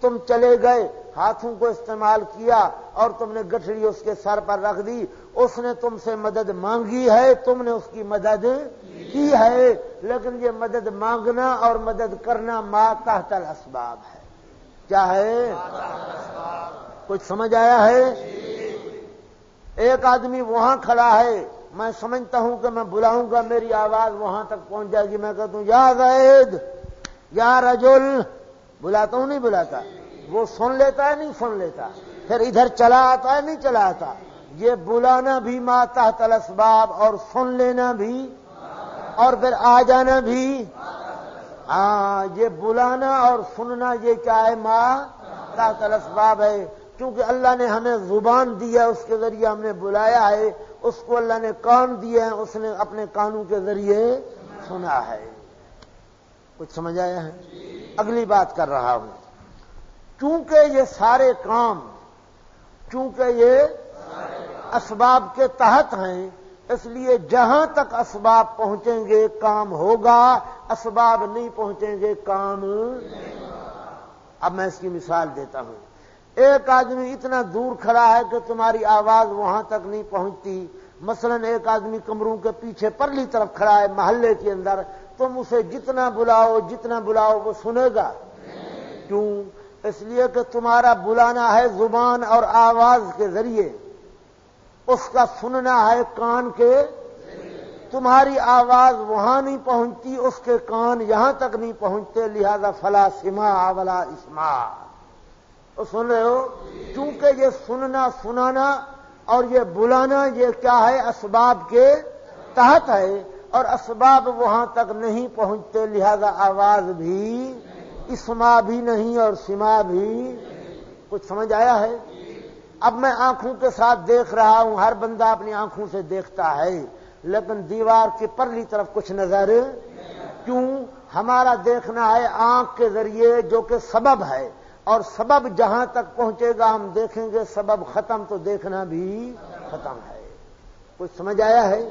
تم چلے گئے ہاتھوں کو استعمال کیا اور تم نے گٹھڑی اس کے سر پر رکھ دی، اس نے تم سے مدد مانگی ہے، تم نے اس کی مدد کی ہے، لیکن یہ مدد مانگنا اور مدد کرنا ماں تحت اسباب ہے۔ کیا ہے؟ کچھ سمجھ آیا ہے؟ ایک آدمی وہاں کھڑا ہے، میں سمجھتا ہوں کہ میں بلاؤں گا، میری آواز وہاں تک پہنچ جائے گی، میں کہتا ہوں، یا زید، یا رجل، بلاتا ہوں، نہیں بلاتا؟ وہ سن لیتا ہے نہیں سن لیتا پھر ادھر چلا آتا ہے نہیں چلا آتا یہ بلانا بھی ماتا تلسباب اور سن لینا بھی اور پھر آ جانا بھی ہاں یہ بلانا اور سننا یہ کیا ہے ماں تحت الاسباب ہے کیونکہ اللہ نے ہمیں زبان دی ہے، اس کے ذریعے ہم نے بلایا ہے، اس کو اللہ نے کان دیے ہیں اس نے اپنے کانوں کے ذریعے سنا ہے۔ کچھ سمجھ آیا ہے؟ اگلی بات کر رہا ہوں۔ چونکہ یہ سارے کام، چونکہ یہ اسباب کے تحت ہیں، اس لیے جہاں تک اسباب پہنچیں گے، کام ہوگا، اسباب نہیں پہنچیں گے، کام اب میں اس کی مثال دیتا ہوں۔ ایک آدمی اتنا دور کھڑا ہے کہ تمہاری آواز وہاں تک نہیں پہنچتی۔ مثلا ایک آدمی کمروں کے پیچھے پرلی طرف کھڑا ہے، محلے کے اندر۔ تم اسے جتنا بلاؤ جتنا بلاؤ وہ سنے گا۔ کیوں؟ اس لیے کہ تمہارا بلانا ہے زبان اور آواز کے ذریعے۔ اس کا سننا ہے کان کے۔ تمہاری آواز وہاں نہیں پہنچتی، اس کے کان یہاں تک نہیں پہنچتے، لہذا فلا سما ولا اسما۔ سن رہے ہو؟ کیونکہ یہ سننا، سنانا اور یہ بلانا یہ کیا ہے؟ اسباب کے تحت ہے اور اسباب وہاں تک نہیں پہنچتے، لہذا آواز بھی اسما بھی نہیں اور سما بھی کچھ سمجھ آیا ہے؟ اب میں آنکھوں کے ساتھ دیکھ رہا ہوں، ہر بندہ اپنی آنکھوں سے دیکھتا ہے۔ لیکن دیوار کی پرلی طرف کچھ نظر کیوں؟ ہمارا دیکھنا ہے آنکھ کے ذریعے جو کہ سبب ہے۔ اور سبب جہاں تک پہنچے گا، ہم دیکھیں گے سبب ختم تو دیکھنا بھی ختم ہے۔ کچھ سمجھ آیا ہے؟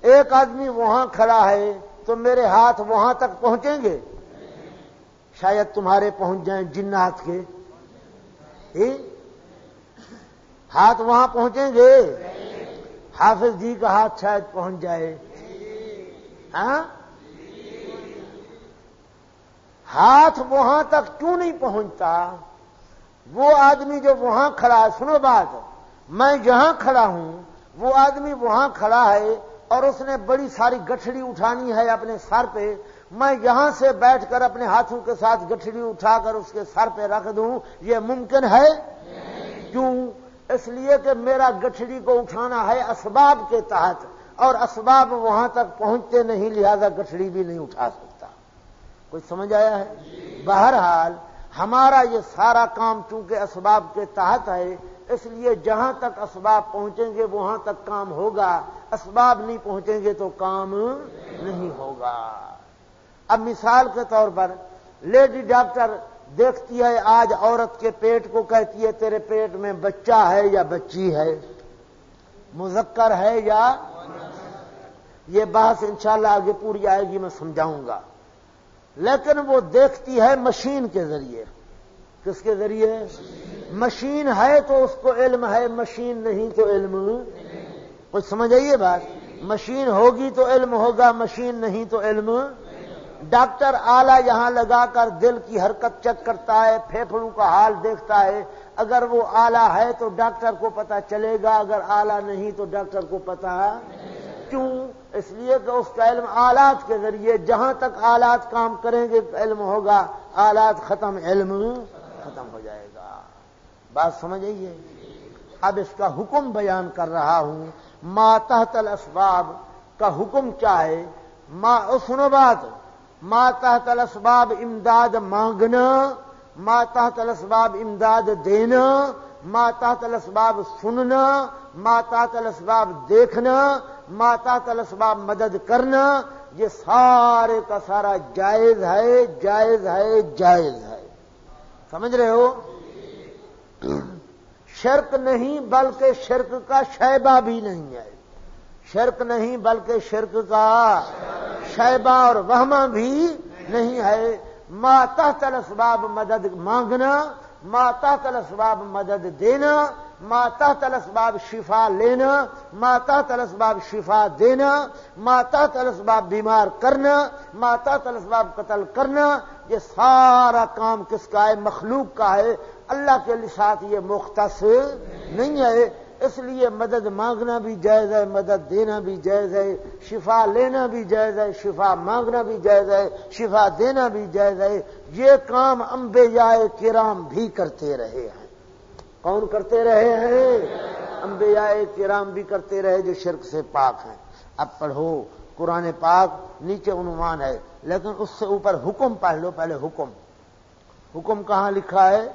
ایک آدمی وہاں کھڑا ہے تو میرے ہاتھ وہاں تک پہنچیں گے؟ شاید تمہارے پہنچ جائیں جنات کے۔ ہاتھ وہاں پہنچیں گے۔ حافظ جی کا ہاتھ شاید پہنچ جائے۔ ہاں؟ ہاتھ وہاں تک کیوں نہیں پہنچتا؟ وہ آدمی جو وہاں کھڑا ہے، سنو بات۔ میں جہاں کھڑا ہوں، وہ آدمی وہاں کھڑا ہے اور اس نے بڑی ساری گٹھڑی اٹھانی ہے اپنے سر پہ۔ میں یہاں سے بیٹھ کر اپنے ہاتھوں کے ساتھ گٹھڑی اٹھا کر اس کے سر پہ رکھ دوں، یہ ممکن ہے؟ کیوں؟ اس لیے کہ میرا گٹھڑی کو اٹھانا ہے اسباب کے تحت، اور اسباب وہاں تک پہنچتے نہیں، لہذا گٹھڑی بھی نہیں اٹھا سکتا۔ کچھ سمجھ آیا ہے؟ بہرحال، ہمارا یہ سارا کام چونکہ اسباب کے تحت ہے، اس لیے جہاں تک اسباب پہنچیں گے، وہاں تک کام ہوگا۔ اسباب نہیں پہنچیں گے تو کام نہیں ہوگا۔ اب مثال کے طور پر لیڈی ڈاکٹر دیکھتی ہے آج عورت کے پیٹ کو کہتی ہے تیرے پیٹ میں بچہ ہے یا بچی ہے؟ مذکر ہے یا؟ یہ بحث انشاءاللہ آگے پوری آئے گی، میں سمجھاؤں گا۔ لیکن وہ دیکھتی ہے مشین کے ذریعے۔ کس کے ذریعے؟ مشین ہے تو اس کو علم ہے، مشین نہیں تو علم۔ کچھ سمجھ آئیے بات، مشین ہوگی تو علم ہوگا، مشین نہیں تو علم۔ ڈاکٹر آلہ یہاں لگا کر دل کی حرکت چیک کرتا ہے، پھیپھڑوں کا حال دیکھتا ہے۔ اگر وہ آلہ ہے تو ڈاکٹر کو پتا چلے گا، اگر آلہ نہیں تو ڈاکٹر کو پتا کیوں؟ اس لیے کہ اس کا علم آلات کے ذریعے، جہاں تک آلات کام کریں گے، علم ہوگا۔ آلات ختم، علم ختم ہو جائے گا۔ بات سمجھئیے اب اس کا حکم بیان کر رہا ہوں۔ ما تحت الاسباب کا حکم کیا ہے؟ ما سنو بات ما تحت الاسباب امداد مانگنا، ما تحت الاسباب امداد دینا، ما تحت الاسباب سننا، ما تحت الاسباب دیکھنا، ما تحت الاسباب مدد کرنا، یہ سارے کا سارا جائز ہے جائز ہے جائز ہے۔ سمجھ رہے ہو؟ شرک نہیں، بلکہ شرک کا شیبہ بھی نہیں ہے۔ شرک نہیں بلکہ شرک کا شیبہ اور وہمہ بھی نہیں ہے۔ ماتا تلسباب مدد مانگنا ماتا تلسباب مدد دینا ماتا تلسباب شفا لینا ماتا تلسباب شفا دینا ماتا تلسباب بیمار کرنا ماتا تلسباب قتل کرنا۔ یہ سارا کام کس کا ہے؟ مخلوق کا ہے۔ اللہ کے ساتھ یہ مختص نہیں ہے۔ اس لیے مدد مانگنا بھی جائز ہے، مدد دینا بھی جائز ہے، شفا لینا بھی جائز ہے، شفا مانگنا بھی جائز ہے، شفا دینا بھی جائز ہے۔ یہ کام امبے جائے کرام بھی کرتے رہے ہیں۔ کون کرتے رہے ہیں؟ امبے جائے کرام بھی کرتے رہے جو شرک سے پاک ہیں۔ اب پڑھو، قرآن پاک نیچے عنوان ہے، لیکن اس سے اوپر حکم پڑھ لو، پہلے حکم۔ حکم کہاں لکھا ہے؟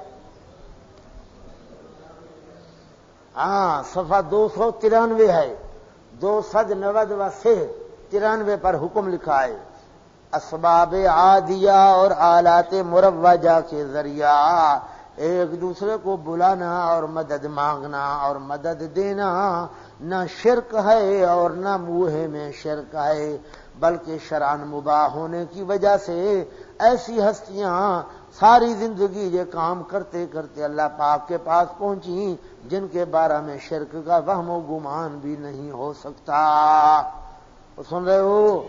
ہاں صفحہ دو سو ترانوے ہے۔ دو سد نود و سے ترانوے پر حکم لکھا ہے۔ اسباب عادیہ اور آلات مروجہ کے ذریعہ ایک دوسرے کو بلانا اور مدد مانگنا اور مدد دینا۔ نہ شرک ہے اور نہ موہے میں شرک ہے، بلکہ شران مباح ہونے کی وجہ سے ایسی ہستیاں ساری زندگی یہ کام کرتے کرتے اللہ پاک کے پاس پہنچی جن کے بارے میں شرک کا وہم و گمان بھی نہیں ہو سکتا۔ سن رہے ہو؟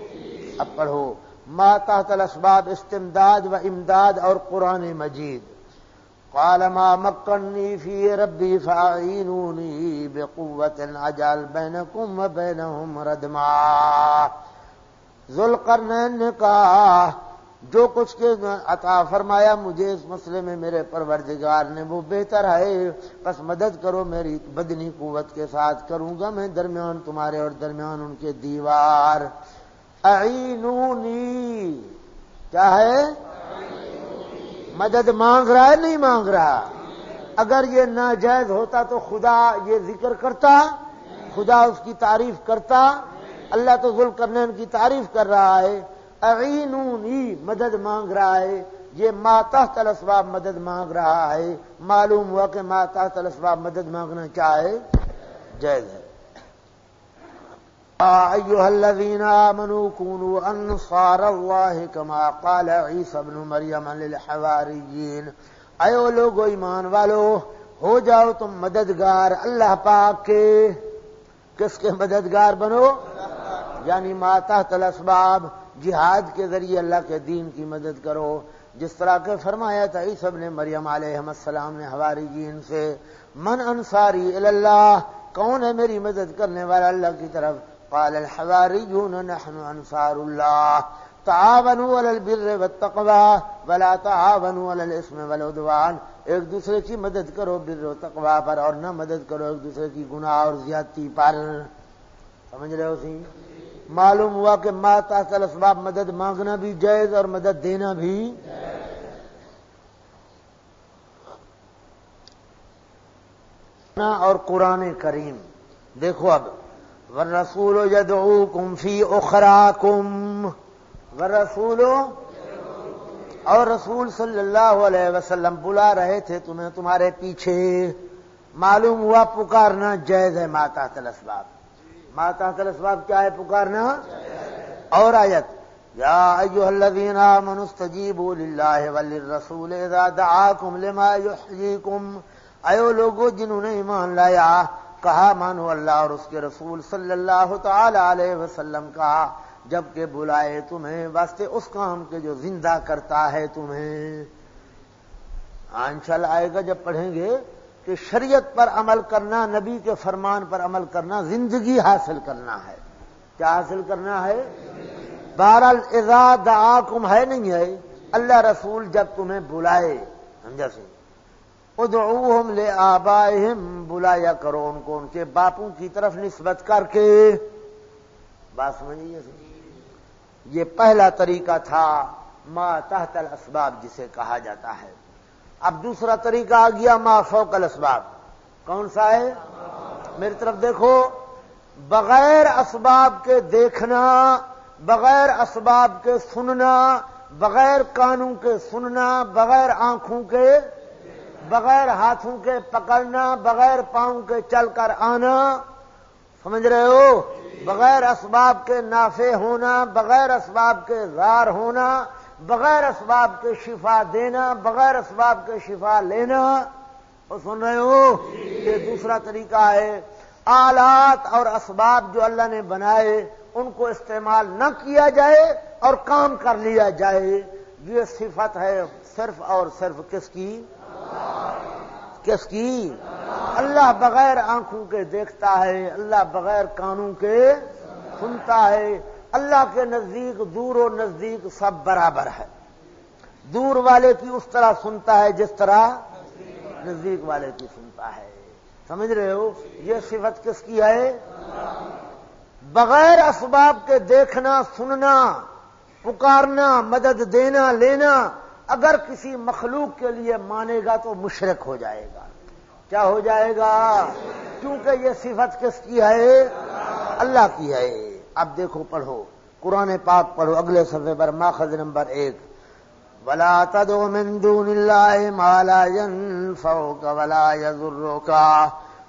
اب پڑھو۔ ماتا اسباب استمداد و امداد اور قرآن مجید۔ ما مکنی فی ربی فعینونی بقوت اجال بینکم و بینہم ردما۔ ذوالقرنین نے کہا جو کچھ کے عطا فرمایا، مجھے اس مسئلے میں میرے پروردگار نے، وہ بہتر ہے۔ بس مدد کرو، میری بدنی قوت کے ساتھ کروں گا میں درمیان تمہارے اور درمیان ان کے دیوار۔ اعینونی۔ کیا ہے؟ مدد مانگ رہا ہے، نہیں مانگ رہا۔ اگر یہ ناجائز ہوتا تو خدا یہ ذکر کرتا، خدا اس کی تعریف کرتا۔ اللہ تو ذل کرنے ان کی تعریف کر رہا ہے۔ اعینونی مدد مانگ رہا ہے۔ یہ ماتا تلسباب مدد مانگ رہا ہے۔ معلوم ہوا کہ ماتا تلسباب مدد مانگنا چاہے جائز ہے۔ ایوہ الذین آمنوا کونوا انصار اللہ کما قال عیسی بن مریم للحواریین۔ ایو لوگو ایمان والو، ہو جاؤ تم مددگار اللہ پاک کے۔ کس کے مددگار بنو؟ یعنی ماتا تلسباب جہاد کے ذریعے اللہ کے دین کی مدد کرو۔ جس طرح کے فرمایا تھا اس سب نے مریم علیہ السلام نے ہماری جین سے، من انصاری اللہ کون ہے میری مدد کرنے والا اللہ کی طرف؟ قال الحواریون نحن انصار اللہ۔ تعاونوا علی البر والتقوى ولا تعاونوا علی الاسم والعدوان۔ ایک دوسرے کی مدد کرو بر و تقوی پر اور نہ مدد کرو ایک دوسرے کی گناہ اور زیادتی پر۔ سمجھ رہے ہو سی معلوم ہوا کہ ماتا اسباب مدد مانگنا بھی جائز اور مدد دینا بھی اور قرآن کریم۔ دیکھو اب ور رسول کم فی اخرا کم ور رسول اور رسول صلی اللہ علیہ وسلم بلا رہے تھے تمہیں تمہارے پیچھے۔ معلوم ہوا پکارنا جائز ہے ماتا تلسباب ماتا اسباب کیا ہے پکارنا؟ اور آیت، یا ایوہ الذین آمنوا استجیبوا للہ وللرسول اذا دعاکم لما یحییکم۔ ایو لوگو جنہوں نے ایمان لایا، کہا، مانو اللہ اور اس کے رسول صلی اللہ تعالی علیہ وسلم کا جبکہ بلائے تمہیں، واسطے اس کام کے جو زندہ کرتا ہے تمہیں۔ آنچل آئے گا جب پڑھیں گے کہ شریعت پر عمل کرنا، نبی کے فرمان پر عمل کرنا، زندگی حاصل کرنا ہے۔ کیا حاصل کرنا ہے؟ بہرحال ازاد آکم ہے نہیں ہے؟ اللہ رسول جب تمہیں بلائے، سمجھا سی؟ ادعوہم لے آبائہم بلایا کرو ان کو، ان کے باپوں کی طرف نسبت کر کے۔ بات سمجھیے یہ پہلا طریقہ تھا، ما تحت الاسباب جسے کہا جاتا ہے۔ اب دوسرا طریقہ آ گیا ما فوق الاسباب۔ کون سا ہے؟ میری طرف دیکھو، بغیر اسباب کے دیکھنا، بغیر اسباب کے سننا، بغیر کانوں کے سننا، بغیر آنکھوں کے، بغیر ہاتھوں کے پکڑنا، بغیر پاؤں کے چل کر آنا۔ سمجھ رہے ہو؟ بغیر اسباب کے نافع ہونا، بغیر اسباب کے غار ہونا بغیر اسباب کے شفا دینا، بغیر اسباب کے شفا لینا، وہ سن رہے ہو؟ یہ دوسرا طریقہ ہے۔ آلات اور اسباب جو اللہ نے بنائے، ان کو استعمال نہ کیا جائے اور کام کر لیا جائے۔ یہ صفت ہے صرف اور صرف کس کی؟ کس کی؟ اللہ بغیر آنکھوں کے دیکھتا ہے، اللہ بغیر کانوں کے سنتا ہے۔ اللہ کے نزدیک، دور و نزدیک سب برابر ہے۔ دور والے کی اس طرح سنتا ہے جس طرح نزدیک والے کی سنتا ہے۔ سمجھ رہے ہو؟ یہ صفت کس کی ہے؟ بغیر اسباب کے دیکھنا، سننا، پکارنا، مدد دینا، لینا، اگر کسی مخلوق کے لیے مانے گا تو مشرق ہو جائے گا۔ کیا ہو جائے گا؟ کیونکہ یہ صفت کس کی ہے؟ اللہ کی ہے۔ اب دیکھو پڑھو، قرآن پاک پڑھو، اگلے صفحے پر ماخذ نمبر ایک۔ ولا تدو من دون اللہ مالا ينفعك ولا يضرك۔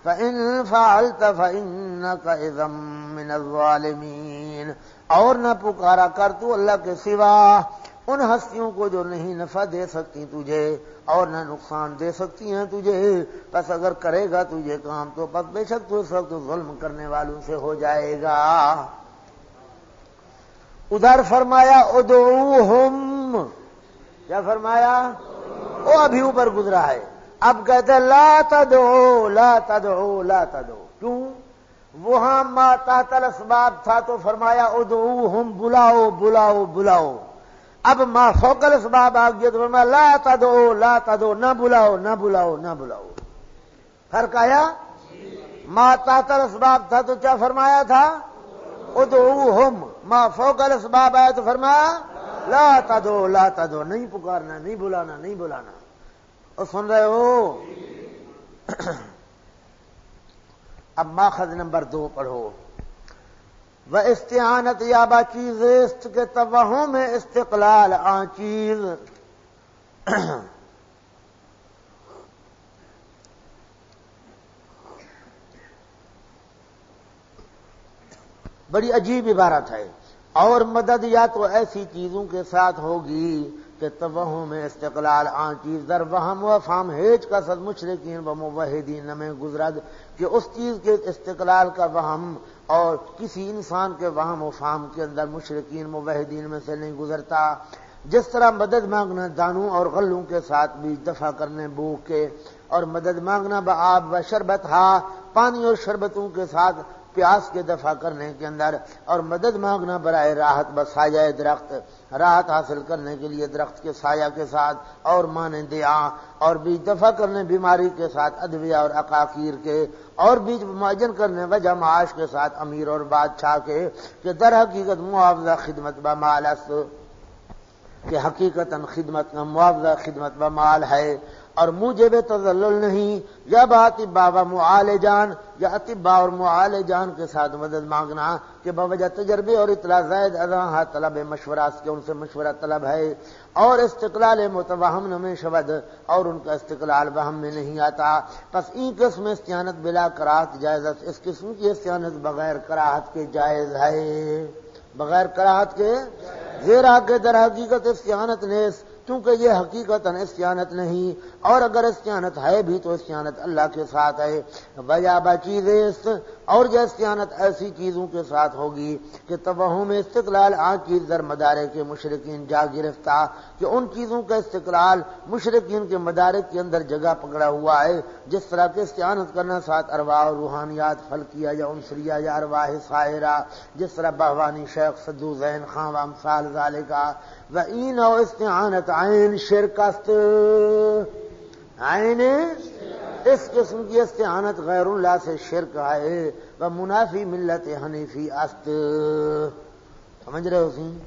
فإن فعلت فإنك إذا من الظالمين۔ اور نہ پکارا کر تو اللہ کے سوا، ان ہستیوں کو جو نہیں نفع دے سکتی تجھے، اور نہ نقصان دے سکتی ہیں تجھے۔ بس اگر کرے گا تجھے کام تو بس بے شک تو اس وقت ظلم کرنے والوں سے ہو جائے گا۔ ادھر فرمایا ادو کیا فرمایا؟ وہ ابھی اوپر گزرا ہے۔ اب کہتے ہیں لا تدو لا تدو لا تدو کیوں؟ وہاں ماں تحت اسباب تھا تو فرمایا ادعوہم، بلاؤ بلاؤ بلاؤ۔ اب ماں فوکل اسباب آ گیا تو میں لا دو لا دو نہ بلاؤ نہ بلاؤ نہ بلاؤ۔ فرق آیا؟ ماں تاطل اسباب تھا تو کیا فرمایا تھا؟ ادو ہوم ماں فوکل اسباب آیا تو فرمایا لا دو لا دو نہیں پکارنا، نہیں بلانا نہیں بلانا۔ اور سن رہے ہو؟ اب ماخذ نمبر دو پڑھو۔ و استعانت یا با چیز است کے تباہوں میں استقلال آ چیز۔ بڑی عجیب عبارت ہے۔ اور مدد یا تو ایسی چیزوں کے ساتھ ہوگی کہ توہوں میں استقلال آن چیز در وہم و فام ہیج کا سد مشرقین و موحدین میں گزرد کہ اس چیز کے استقلال کا وہم اور کسی انسان کے وہم و فام کے اندر مشرقین موحدین میں سے نہیں گزرتا۔ جس طرح مدد مانگنا دانوں اور غلوں کے ساتھ بھی دفع کرنے بو کے اور مدد مانگنا بآب و شربت ہا، پانی اور شربتوں کے ساتھ پیاس کے دفع کرنے کے اندر اور مدد مانگنا برائے راحت بسایا درخت، راحت حاصل کرنے کے لیے درخت کے سایہ کے ساتھ اور مانے دیا اور بیج دفع کرنے، بیماری کے ساتھ ادویا اور عقاقیر کے اور بیج معجن کرنے، وجہ معاش کے ساتھ امیر اور بادشاہ کے کہ در حقیقت معاوضہ خدمت بمالس کہ حقیقت خدمت کا معاوضہ خدمت بمال ہے۔ اور مجھے بے تزل نہیں، یا بات بابا معال جان یا اطبا اور معال جان کے ساتھ مدد مانگنا کہ بوجہ تجربے اور اطلاع زائد ادا طلب مشورہ کے ان سے مشورہ طلب ہے اور استقلال متوہم میں شبد اور ان کا استقلال بہم میں نہیں آتا۔ بس این قسم استعانت بلا کراہت جائز اس قسم کی استعانت بغیر کراہت کے جائز ہے۔ بغیر کراہت کے زیرا کے در حقیقت استعانت نیس کیونکہ یہ حقیقت استعانت نہیں۔ اور اگر استعانت ہے بھی تو استعانت اللہ کے ساتھ ہے۔ وجہ بچیز اور جو استعانت ایسی چیزوں کے ساتھ ہوگی کہ تبہوں میں استقلال چیز در مدارے کے مشرقین جا گرفتہ کہ ان چیزوں کا استقلال مشرقین کے مدارک کے اندر جگہ پکڑا ہوا ہے، جس طرح کے استعانت کرنا ساتھ ارواح اور روحانیات فلکیہ یا انسریہ یا ارواح سائرہ، جس طرح بہوانی شیخ سدو ذہن خان وام سال ظالے کا این و استعانت عین شرکست عین اس قسم کی استعانت غیر اللہ سے شرک ہے۔ وہ منافی ملت حنیفی است۔ سمجھ رہے ہو سی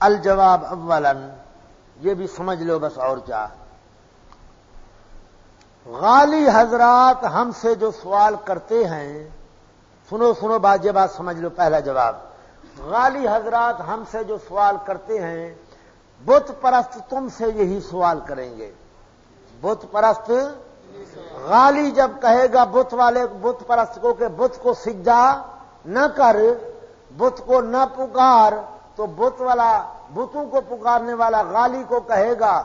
الجواب اولا، یہ بھی سمجھ لو بس اور کیا۔ غالی حضرات ہم سے جو سوال کرتے ہیں، سنو سنو بات، یہ بات سمجھ لو، پہلا جواب۔ غالی حضرات ہم سے جو سوال کرتے ہیں، بت پرست تم سے یہی سوال کریں گے۔ بت پرست غالی جب کہے گا بت والے بت پرست کو کہ بت کو سجدہ نہ کر، بت کو نہ پکار، تو بت والا بتوں کو پکارنے والا غالی کو کہے گا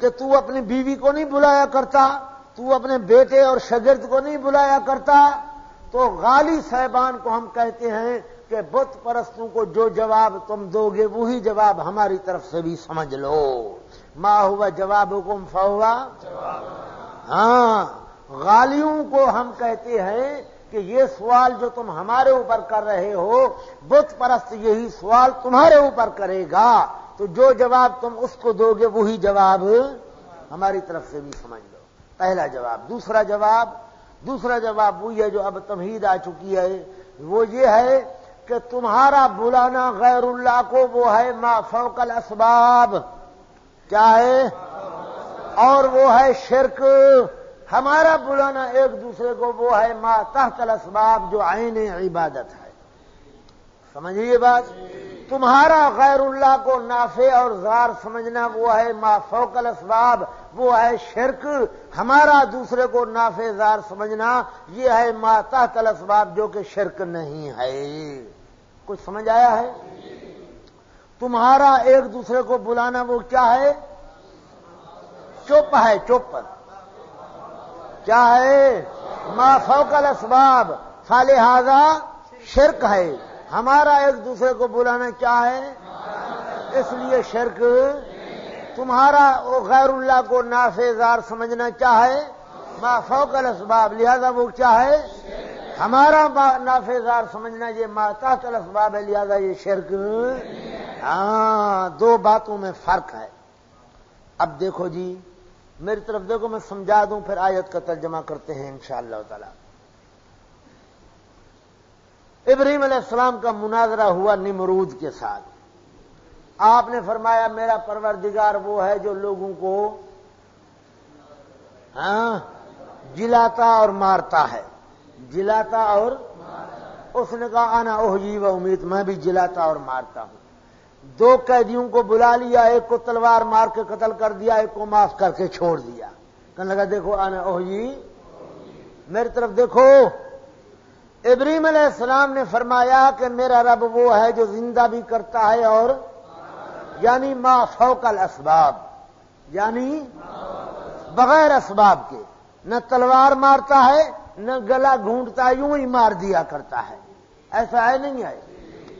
کہ تو اپنی بیوی کو نہیں بلایا کرتا، تو اپنے بیٹے اور شگرد کو نہیں بلایا کرتا۔ تو غالی صاحبان کو ہم کہتے ہیں کہ بت پرستوں کو جو جواب تم دو گے، وہی جواب ہماری طرف سے بھی سمجھ لو۔ ماں ہوا جواب حکم فوا ہاں غالیوں کو ہم کہتے ہیں کہ یہ سوال جو تم ہمارے اوپر کر رہے ہو، بت پرست یہی سوال تمہارے اوپر کرے گا۔ تو جو جواب تم اس کو دو گے، وہی جواب ہماری طرف سے بھی سمجھ لو۔ پہلا جواب۔ دوسرا جواب۔ دوسرا جواب وہی ہے جو اب تمہید آ چکی ہے۔ وہ یہ ہے کہ تمہارا بلانا غیر اللہ کو وہ ہے ما فوق الاسباب۔ کیا ہے؟ اور وہ ہے شرک۔ ہمارا بلانا ایک دوسرے کو وہ ہے ما تحت الاسباب جو عین عبادت ہے۔ سمجھیے بات؟ تمہارا غیر اللہ کو نافع اور زار سمجھنا وہ ہے ما فوق الاسباب، وہ ہے شرک۔ ہمارا دوسرے کو نافع زار سمجھنا یہ ہے ما تحت الاسباب جو کہ شرک نہیں ہے۔ کچھ سمجھ آیا ہے؟ تمہارا ایک دوسرے کو بلانا وہ کیا ہے؟ چپ ہے، چپ۔ کیا ہے؟ ما فوق الاسباب۔ فالحاظہ شرک ہے۔ ہمارا ایک دوسرے کو بلانا کیا ہے؟ اس لیے شرک۔ تمہارا غیر اللہ کو نافذار سمجھنا چاہے ما فوق الاسباب۔ لہذا وہ کیا ہے؟ ہمارا نافذار سمجھنا یہ ماتا الاسباب ہے لہذا یہ شرک۔ ہاں دو باتوں میں فرق ہے۔ اب دیکھو جی میری طرف دیکھو، میں سمجھا دوں، پھر آیت کا ترجمہ کرتے ہیں انشاءاللہ شاء اللہ تعالی۔ ابراہیم علیہ السلام کا مناظرہ ہوا نمرود کے ساتھ۔ آپ نے فرمایا، میرا پروردگار وہ ہے جو لوگوں کو ہاں جلاتا اور مارتا ہے۔ جلاتا اور اس نے کہا آنا اوہ جی و امید میں بھی جلاتا اور مارتا ہوں۔ دو قیدیوں کو بلا لیا، ایک کو تلوار مار کے قتل کر دیا، ایک کو معاف کر کے چھوڑ دیا۔ کہنے لگا، دیکھو آنا اوہ جی میری طرف دیکھو، ابراہیم علیہ السلام نے فرمایا کہ میرا رب وہ ہے جو زندہ بھی کرتا ہے اور یعنی ما فوق الاسباب یعنی بغیر اسباب کے، نہ تلوار مارتا ہے نہ گلا گھونٹتا یوں ہی مار دیا کرتا ہے۔ ایسا ہے نہیں ہے۔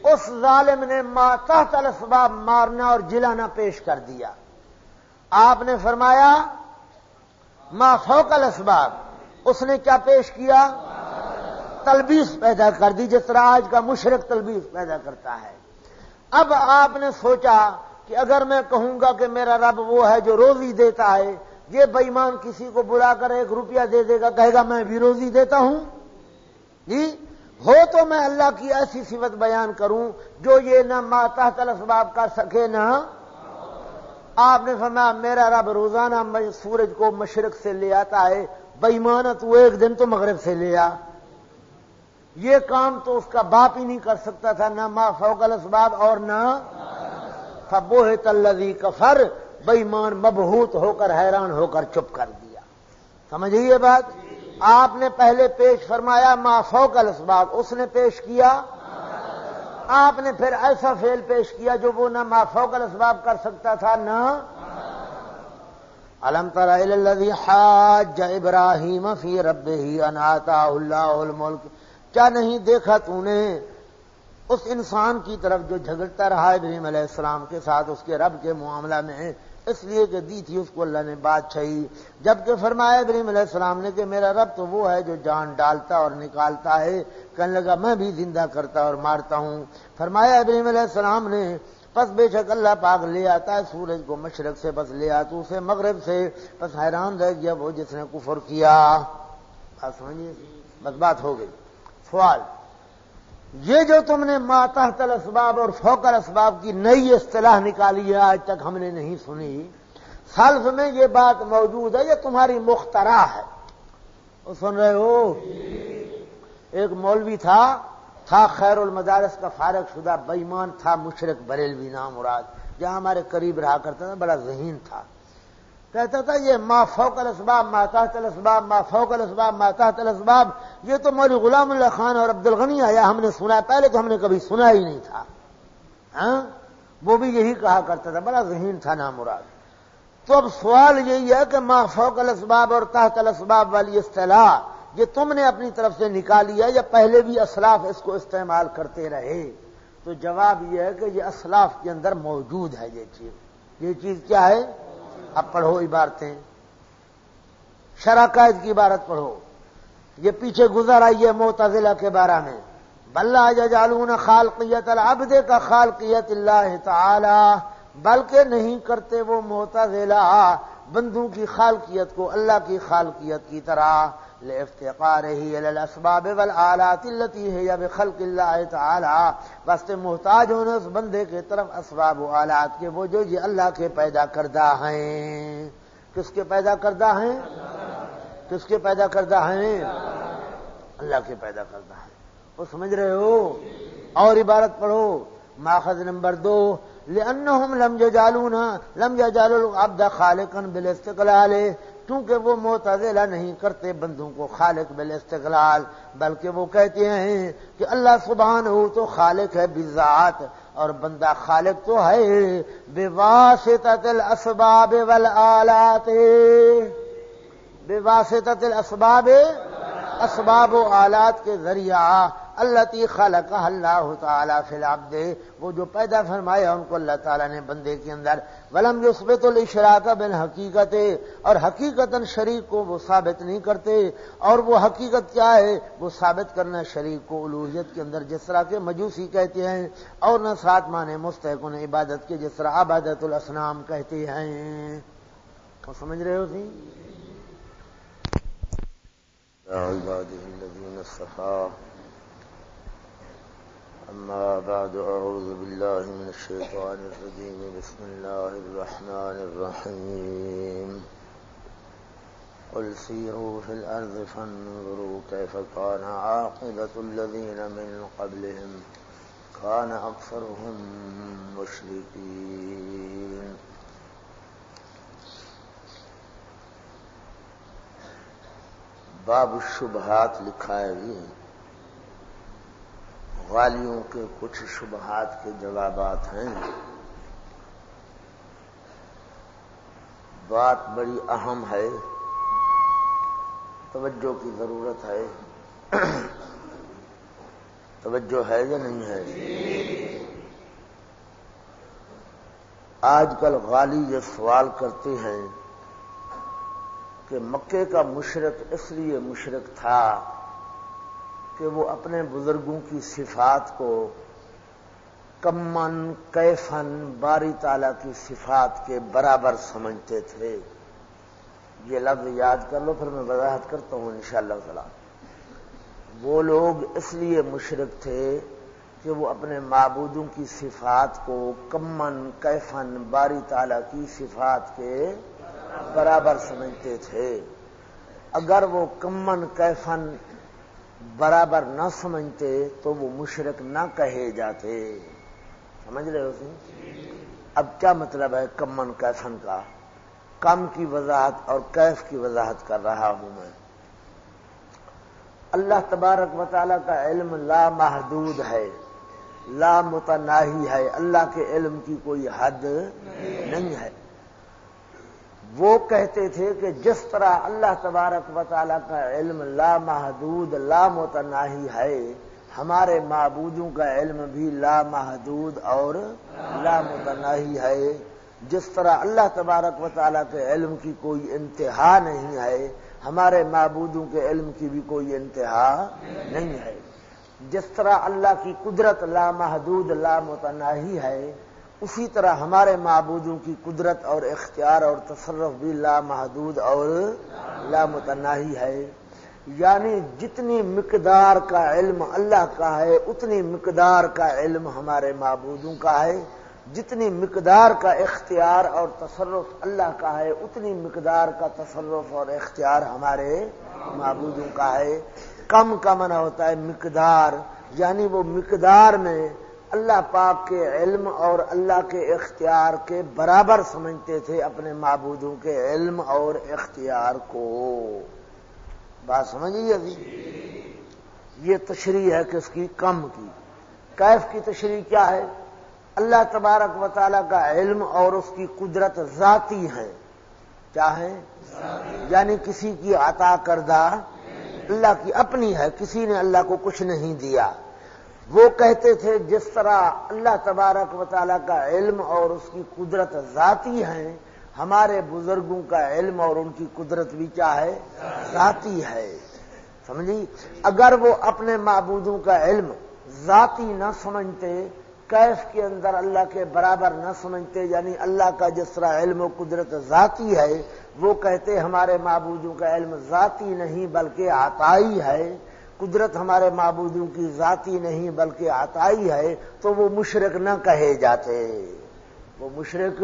اس ظالم نے ما تحت الاسباب مارنا اور جلانا پیش کر دیا۔ آپ نے فرمایا، ما فوق الاسباب۔ اس نے کیا پیش کیا؟ تلبیس پیدا کر دی، جس طرح آج کا مشرق تلبیس پیدا کرتا ہے۔ اب آپ نے سوچا کہ اگر میں کہوں گا کہ میرا رب وہ ہے جو روزی دیتا ہے یہ بےمان کسی کو بلا کر ایک روپیہ دے دے گا، کہے گا میں بھی روزی دیتا ہوں۔ جی ہو تو میں اللہ کی ایسی صفت بیان کروں جو یہ نہ ماتا تلسباب کر سکے نہ۔ آپ نے فرمایا، میرا رب روزانہ سورج کو مشرق سے لے آتا ہے بےمان تو ایک دن تو مغرب سے لے آ۔ یہ کام تو اس کا باپ ہی نہیں کر سکتا تھا، نہ ماں فوق الاسباب اور نہ فبو تلزی کفر۔ بےمان مبہوت ہو کر حیران ہو کر چپ کر دیا۔ سمجھیے بات؟ آپ نے پہلے پیش فرمایا، ما فوق الاسباب، اس نے پیش کیا۔ آپ نے پھر ایسا فیل پیش کیا جو وہ نہ مافوق الاسباب کر سکتا تھا، نہ۔ علم حاج ابراہیم فی رب ہی اناتا اللہ الملک۔ کیا نہیں دیکھا تو نے؟ اس انسان کی طرف جو جھگڑتا رہا ابراہیم علیہ السلام کے ساتھ، اس کے رب کے معاملہ میں اس لیے کہ دی تھی اس کو اللہ نے بات چھئی جبکہ فرمایا ابراہیم علیہ السلام نے کہ میرا رب تو وہ ہے جو جان ڈالتا اور نکالتا ہے۔ کہنے لگا، میں بھی زندہ کرتا اور مارتا ہوں۔ فرمایا ابراہیم علیہ السلام نے، پس بے شک اللہ پاک لے آتا ہے سورج کو مشرق سے بس لے آتا اسے مغرب سے۔ بس حیران رہ گیا وہ جس نے کفر کیا۔ بات سمجھیے؟ بس بات ہو گئی۔ سوال۔ یہ جو تم نے ماتحت اسباب اور فوکر اسباب کی نئی اصطلاح نکالی ہے، آج تک ہم نے نہیں سنی۔ سلف میں یہ بات موجود ہے، یہ تمہاری مخترا ہے۔ وہ سن رہے ہو؟ ایک مولوی تھا تھا خیر المدارس کا فارغ شدہ بےمان تھا، مشرق بریلوی نام مراد، جہاں ہمارے قریب رہا کرتا تھا، بڑا ذہین تھا۔ کہتا تھا، یہ ما فوق الاسباب، ما تحت الاسباب، ما فوق الاسباب، ما تحت الاسباب، یہ تو مولوی غلام اللہ خان اور عبد الغنی آیا ہم نے سنا پہلے تو ہم نے کبھی سنا ہی نہیں تھا۔ ہاں؟ وہ بھی یہی کہا کرتا تھا، بڑا ذہین تھا نام مراد تو اب سوال یہی ہے کہ ما فوق الاسباب اور تحت الاسباب والی اصطلاح، یہ تم نے اپنی طرف سے نکالی ہے یا پہلے بھی اسلاف اس کو استعمال کرتے رہے؟ تو جواب یہ ہے کہ یہ اسلاف کے اندر موجود ہے یہ چیز۔ یہ چیز کیا ہے؟ اب پڑھو عبارتیں۔ شراکت کی عبارت پڑھو۔ یہ پیچھے گزر آئی ہے موتضلا کے بارے میں۔ بلّہ جالون خالقیت العبد کا خالقیت اللہ تعالی، بلکہ نہیں کرتے وہ موتضلا بندوں کی خالقیت کو، اللہ کی خالقیت کی طرح۔ الاسباب والآلات التي هي بخلق اللہ تعالی واسطے محتاج ہونے اس بندے کے طرف اسباب و آلات کے وہ جو یہ اللہ کے پیدا کردہ ہیں. کس کے پیدا کردہ ہیں؟ کس کے پیدا کردہ ہیں؟ اللہ کے پیدا کردہ ہیں. وہ سمجھ رہے ہو؟ اور عبارت پڑھو. ماخذ نمبر دو. لأنهم لم يجعلون لم يجعلوا العبد خالقا بالاستقلال کیونکہ وہ معتزلہ نہیں کرتے بندوں کو خالق بل استقلال، بلکہ وہ کہتے ہیں کہ اللہ سبحان ہو تو خالق ہے بذات اور بندہ خالق تو ہے بے واسطت الاسباب والآلات۔ بے واسطت الاسباب، اسباب و آلات کے ذریعہ اللہ تی خالق اللہ تعالیٰ فی وہ جو پیدا فرمایا ان کو اللہ تعالیٰ نے بندے کے اندر۔ ولم یثبت الاشراق بن حقیقت اور حقیقت شریک کو وہ ثابت نہیں کرتے۔ اور وہ حقیقت کیا ہے؟ وہ ثابت کرنا شریک کو الوحیت کے اندر، جس طرح کے مجوسی کہتے ہیں، اور نہ سات مانے مستحق عبادت کے، جس طرح عبادت الاسنام کہتے ہیں۔ وہ سمجھ رہے ہو جی؟ سی أما بعد، أعوذ بالله من الشيطان الرجيم. بسم الله الرحمن الرحيم. قل سيروا في الأرض فانظروا كيف كان عاقبة الذين من قبلهم. كان أكثرهم مشركين. باب الشبہات لکھائے بھی ہیں۔ والیوں کے کچھ شبہات کے جوابات ہیں۔ بات بڑی اہم ہے۔ توجہ کی ضرورت ہے۔ توجہ ہے یا نہیں ہے؟ آج کل غالی یہ سوال کرتے ہیں کہ مکے کا مشرق اس لیے مشرق تھا کہ وہ اپنے بزرگوں کی صفات کو کمن، کیفن، باری تعالی کی صفات کے برابر سمجھتے تھے۔ یہ لفظ یاد کر لو، پھر میں وضاحت کرتا ہوں انشاءاللہ شاء اللہ وہ لوگ اس لیے مشرق تھے کہ وہ اپنے معبودوں کی صفات کو کمن، کیفن، باری تعالی کی صفات کے برابر سمجھتے تھے۔ اگر وہ کمن، کیفن برابر نہ سمجھتے تو وہ مشرق نہ کہے جاتے۔ سمجھ رہے ہو سی اب کیا مطلب ہے کمن کیفن کا؟ کم کی وضاحت اور کیف کی وضاحت کر رہا ہوں میں۔ اللہ تبارک و تعالیٰ کا علم لا محدود ہے، لا متناہی ہے۔ اللہ کے علم کی کوئی حد نہیں ہے۔ وہ کہتے تھے کہ جس طرح اللہ تبارک و تعالیٰ کا علم لا محدود، لا متناہی ہے، ہمارے معبودوں کا علم بھی لا محدود اور لا متناہی ہے۔ جس طرح اللہ تبارک و تعالیٰ کے علم کی کوئی انتہا نہیں ہے، ہمارے معبودوں کے علم کی بھی کوئی انتہا نہیں ہے۔ جس طرح اللہ کی قدرت لا محدود، لا متناہی ہے اسی طرح ہمارے معبودوں کی قدرت اور اختیار اور تصرف بھی لا محدود اور لا متناہی ہے۔ یعنی جتنی مقدار کا علم اللہ کا ہے، اتنی مقدار کا علم ہمارے معبودوں کا ہے۔ جتنی مقدار کا اختیار اور تصرف اللہ کا ہے، اتنی مقدار کا تصرف اور اختیار ہمارے معبودوں کا ہے۔ کم کا منع ہوتا ہے مقدار یعنی وہ مقدار میں اللہ پاک کے علم اور اللہ کے اختیار کے برابر سمجھتے تھے اپنے معبودوں کے علم اور اختیار کو۔ بات سمجھیے ابھی؟ یہ تشریح ہے کس کی؟ کم کی۔ کیف کی تشریح کیا ہے؟ اللہ تبارک و تعالیٰ کا علم اور اس کی قدرت ذاتی ہے۔ کیا ہے؟ یعنی کسی کی عطا کردہ۔ اللہ کی اپنی ہے، کسی نے اللہ کو کچھ نہیں دیا۔ وہ کہتے تھے جس طرح اللہ تبارک و تعالیٰ کا علم اور اس کی قدرت ذاتی ہے ہمارے بزرگوں کا علم اور ان کی قدرت بھی کیا ہے؟ ذاتی ہے۔ سمجھی؟ اگر وہ اپنے معبودوں کا علم ذاتی نہ سمجھتے، کیف کے اندر اللہ کے برابر نہ سمجھتے یعنی اللہ کا جس طرح علم و قدرت ذاتی ہے، وہ کہتے ہمارے معبودوں کا علم ذاتی نہیں بلکہ آتائی ہے۔ قدرت ہمارے معبودوں کی ذاتی نہیں بلکہ آتائی ہے، تو وہ مشرق نہ کہے جاتے۔ وہ مشرق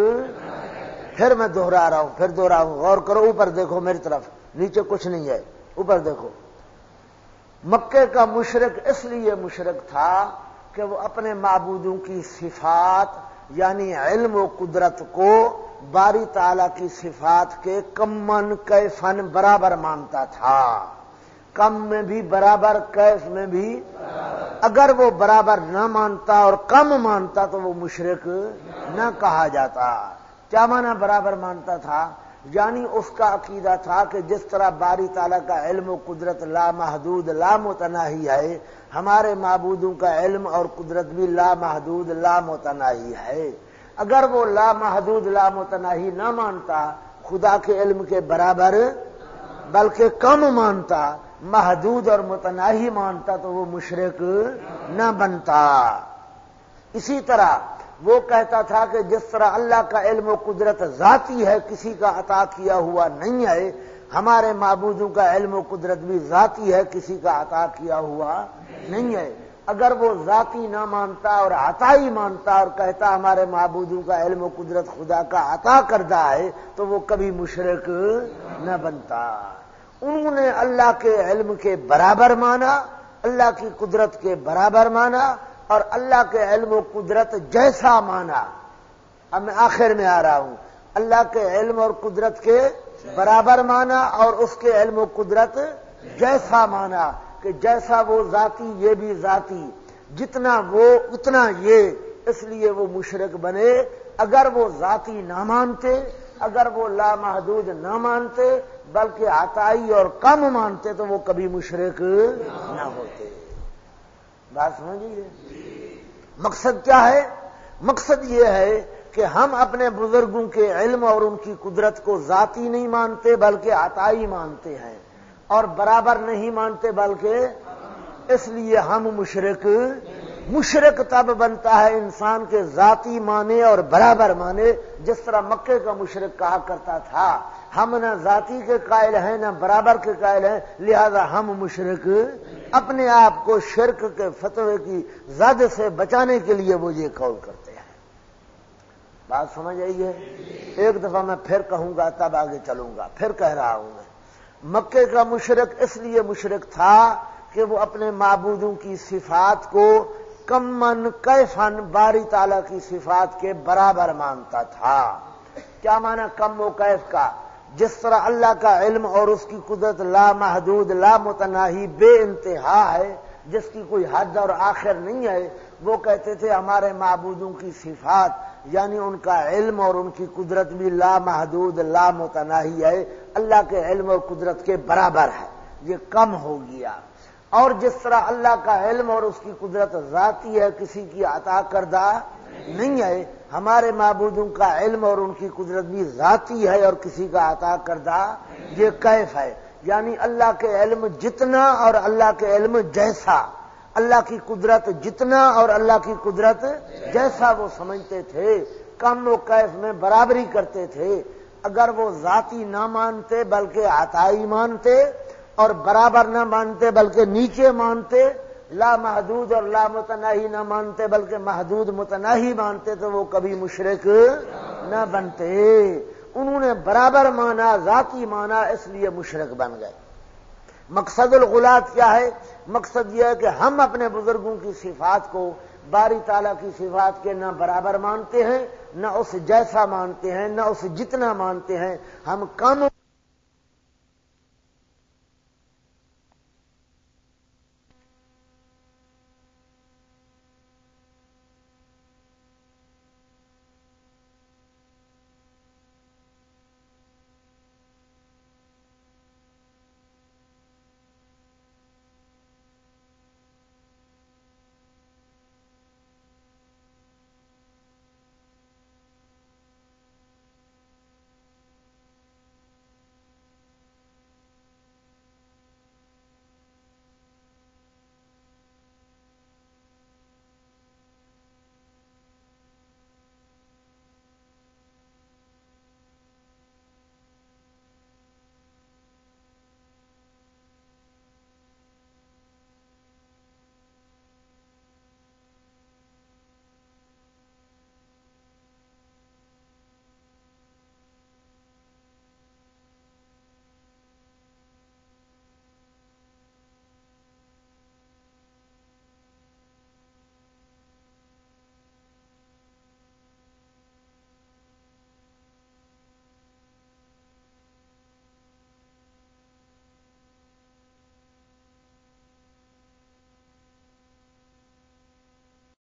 پھر میں دوہرا رہا ہوں، پھر دوہرا ہوں۔ غور کرو، اوپر دیکھو میری طرف۔ نیچے کچھ نہیں ہے، اوپر دیکھو۔ مکے کا مشرق اس لیے مشرق تھا کہ وہ اپنے معبودوں کی صفات یعنی علم و قدرت کو باری تعالی کی صفات کے کمن کیفن برابر مانتا تھا۔ کم میں بھی، برابر کیف میں بھی۔ اگر وہ برابر نہ مانتا اور کم مانتا تو وہ مشرق نہ کہا جاتا۔ کیا مانا برابر مانتا تھا؟ یعنی اس کا عقیدہ تھا کہ جس طرح باری تعالیٰ کا علم و قدرت لا محدود، لا متناہی ہے، ہمارے معبودوں کا علم اور قدرت بھی لا محدود، لا متناہی ہے۔ اگر وہ لا محدود، لا متناہی نہ مانتا، خدا کے علم کے برابر، بلکہ کم مانتا محدود اور متناہی مانتا تو وہ مشرق نہ بنتا۔ اسی طرح وہ کہتا تھا کہ جس طرح اللہ کا علم و قدرت ذاتی ہے، کسی کا عطا کیا ہوا نہیں ہے، ہمارے معبودوں کا علم و قدرت بھی ذاتی ہے، کسی کا عطا کیا ہوا نہیں ہے۔ اگر وہ ذاتی نہ مانتا اور عطا ہی مانتا اور کہتا ہمارے معبودوں کا علم و قدرت خدا کا عطا کردہ ہے، تو وہ کبھی مشرق نہ بنتا۔ انہوں نے اللہ کے علم کے برابر مانا، اللہ کی قدرت کے برابر مانا اور اللہ کے علم و قدرت جیسا مانا۔ اب میں آخر میں آ رہا ہوں۔ اللہ کے علم اور قدرت کے برابر مانا اور اس کے علم و قدرت جیسا مانا کہ جیسا وہ ذاتی، یہ بھی ذاتی۔ جتنا وہ، اتنا یہ۔ اس لیے وہ مشرق بنے۔ اگر وہ ذاتی نہ مانتے، اگر وہ لامحدود نہ مانتے بلکہ آتائی اور کم مانتے تو وہ کبھی مشرق نہ ہوتے۔ بات سمجھیے؟ مقصد کیا ہے؟ مقصد یہ ہے کہ ہم اپنے بزرگوں کے علم اور ان کی قدرت کو ذاتی نہیں مانتے بلکہ آتائی مانتے ہیں۔ اور برابر نہیں مانتے بلکہ اس لیے ہم مشرق مشرق تب بنتا ہے انسان کے ذاتی مانے اور برابر مانے جس طرح مکے کا مشرق کہا کرتا تھا۔ ہم نہ ذاتی کے قائل ہیں، نہ برابر کے قائل ہیں۔ لہذا ہم مشرق اپنے آپ کو شرک کے فتوے کی زد سے بچانے کے لیے وہ یہ قول کرتے ہیں۔ بات سمجھ آئیے ایک دفعہ میں پھر کہوں گا، تب آگے چلوں گا۔ پھر کہہ رہا ہوں میں۔ مکے کا مشرق اس لیے مشرق تھا کہ وہ اپنے معبودوں کی صفات کو کمن کیفن باری تعالی کی صفات کے برابر مانتا تھا۔ کیا مانا کم و کیف کا؟ جس طرح اللہ کا علم اور اس کی قدرت لا محدود، لا متناہی، بے انتہا ہے، جس کی کوئی حد اور آخر نہیں ہے، وہ کہتے تھے ہمارے معبودوں کی صفات یعنی ان کا علم اور ان کی قدرت بھی لا محدود، لا متناہی ہے، اللہ کے علم اور قدرت کے برابر ہے، یہ کم ہو گیا۔ اور جس طرح اللہ کا علم اور اس کی قدرت ذاتی ہے، کسی کی عطا کردہ نہیں ہے ہمارے معبودوں کا علم اور ان کی قدرت بھی ذاتی ہے اور کسی کا عطا کردہ یہ کیف ہے۔ یعنی اللہ کے علم جتنا اور اللہ کے علم جیسا۔ اللہ کی قدرت جتنا اور اللہ کی قدرت جیسا وہ سمجھتے تھے۔ کم و کیف میں برابری کرتے تھے۔ اگر وہ ذاتی نہ مانتے بلکہ عطائی مانتے اور برابر نہ مانتے بلکہ نیچے مانتے لا محدود اور لا متناہی نہ مانتے بلکہ محدود متناہی مانتے تو وہ کبھی مشرق نہ بنتے۔ انہوں نے برابر مانا ذاتی مانا اس لیے مشرق بن گئے۔ مقصد الغلات کیا ہے؟ مقصد یہ ہے کہ ہم اپنے بزرگوں کی صفات کو باری تعالیٰ کی صفات کے نہ برابر مانتے ہیں، نہ اس جیسا مانتے ہیں، نہ اس جتنا مانتے ہیں۔ ہم کم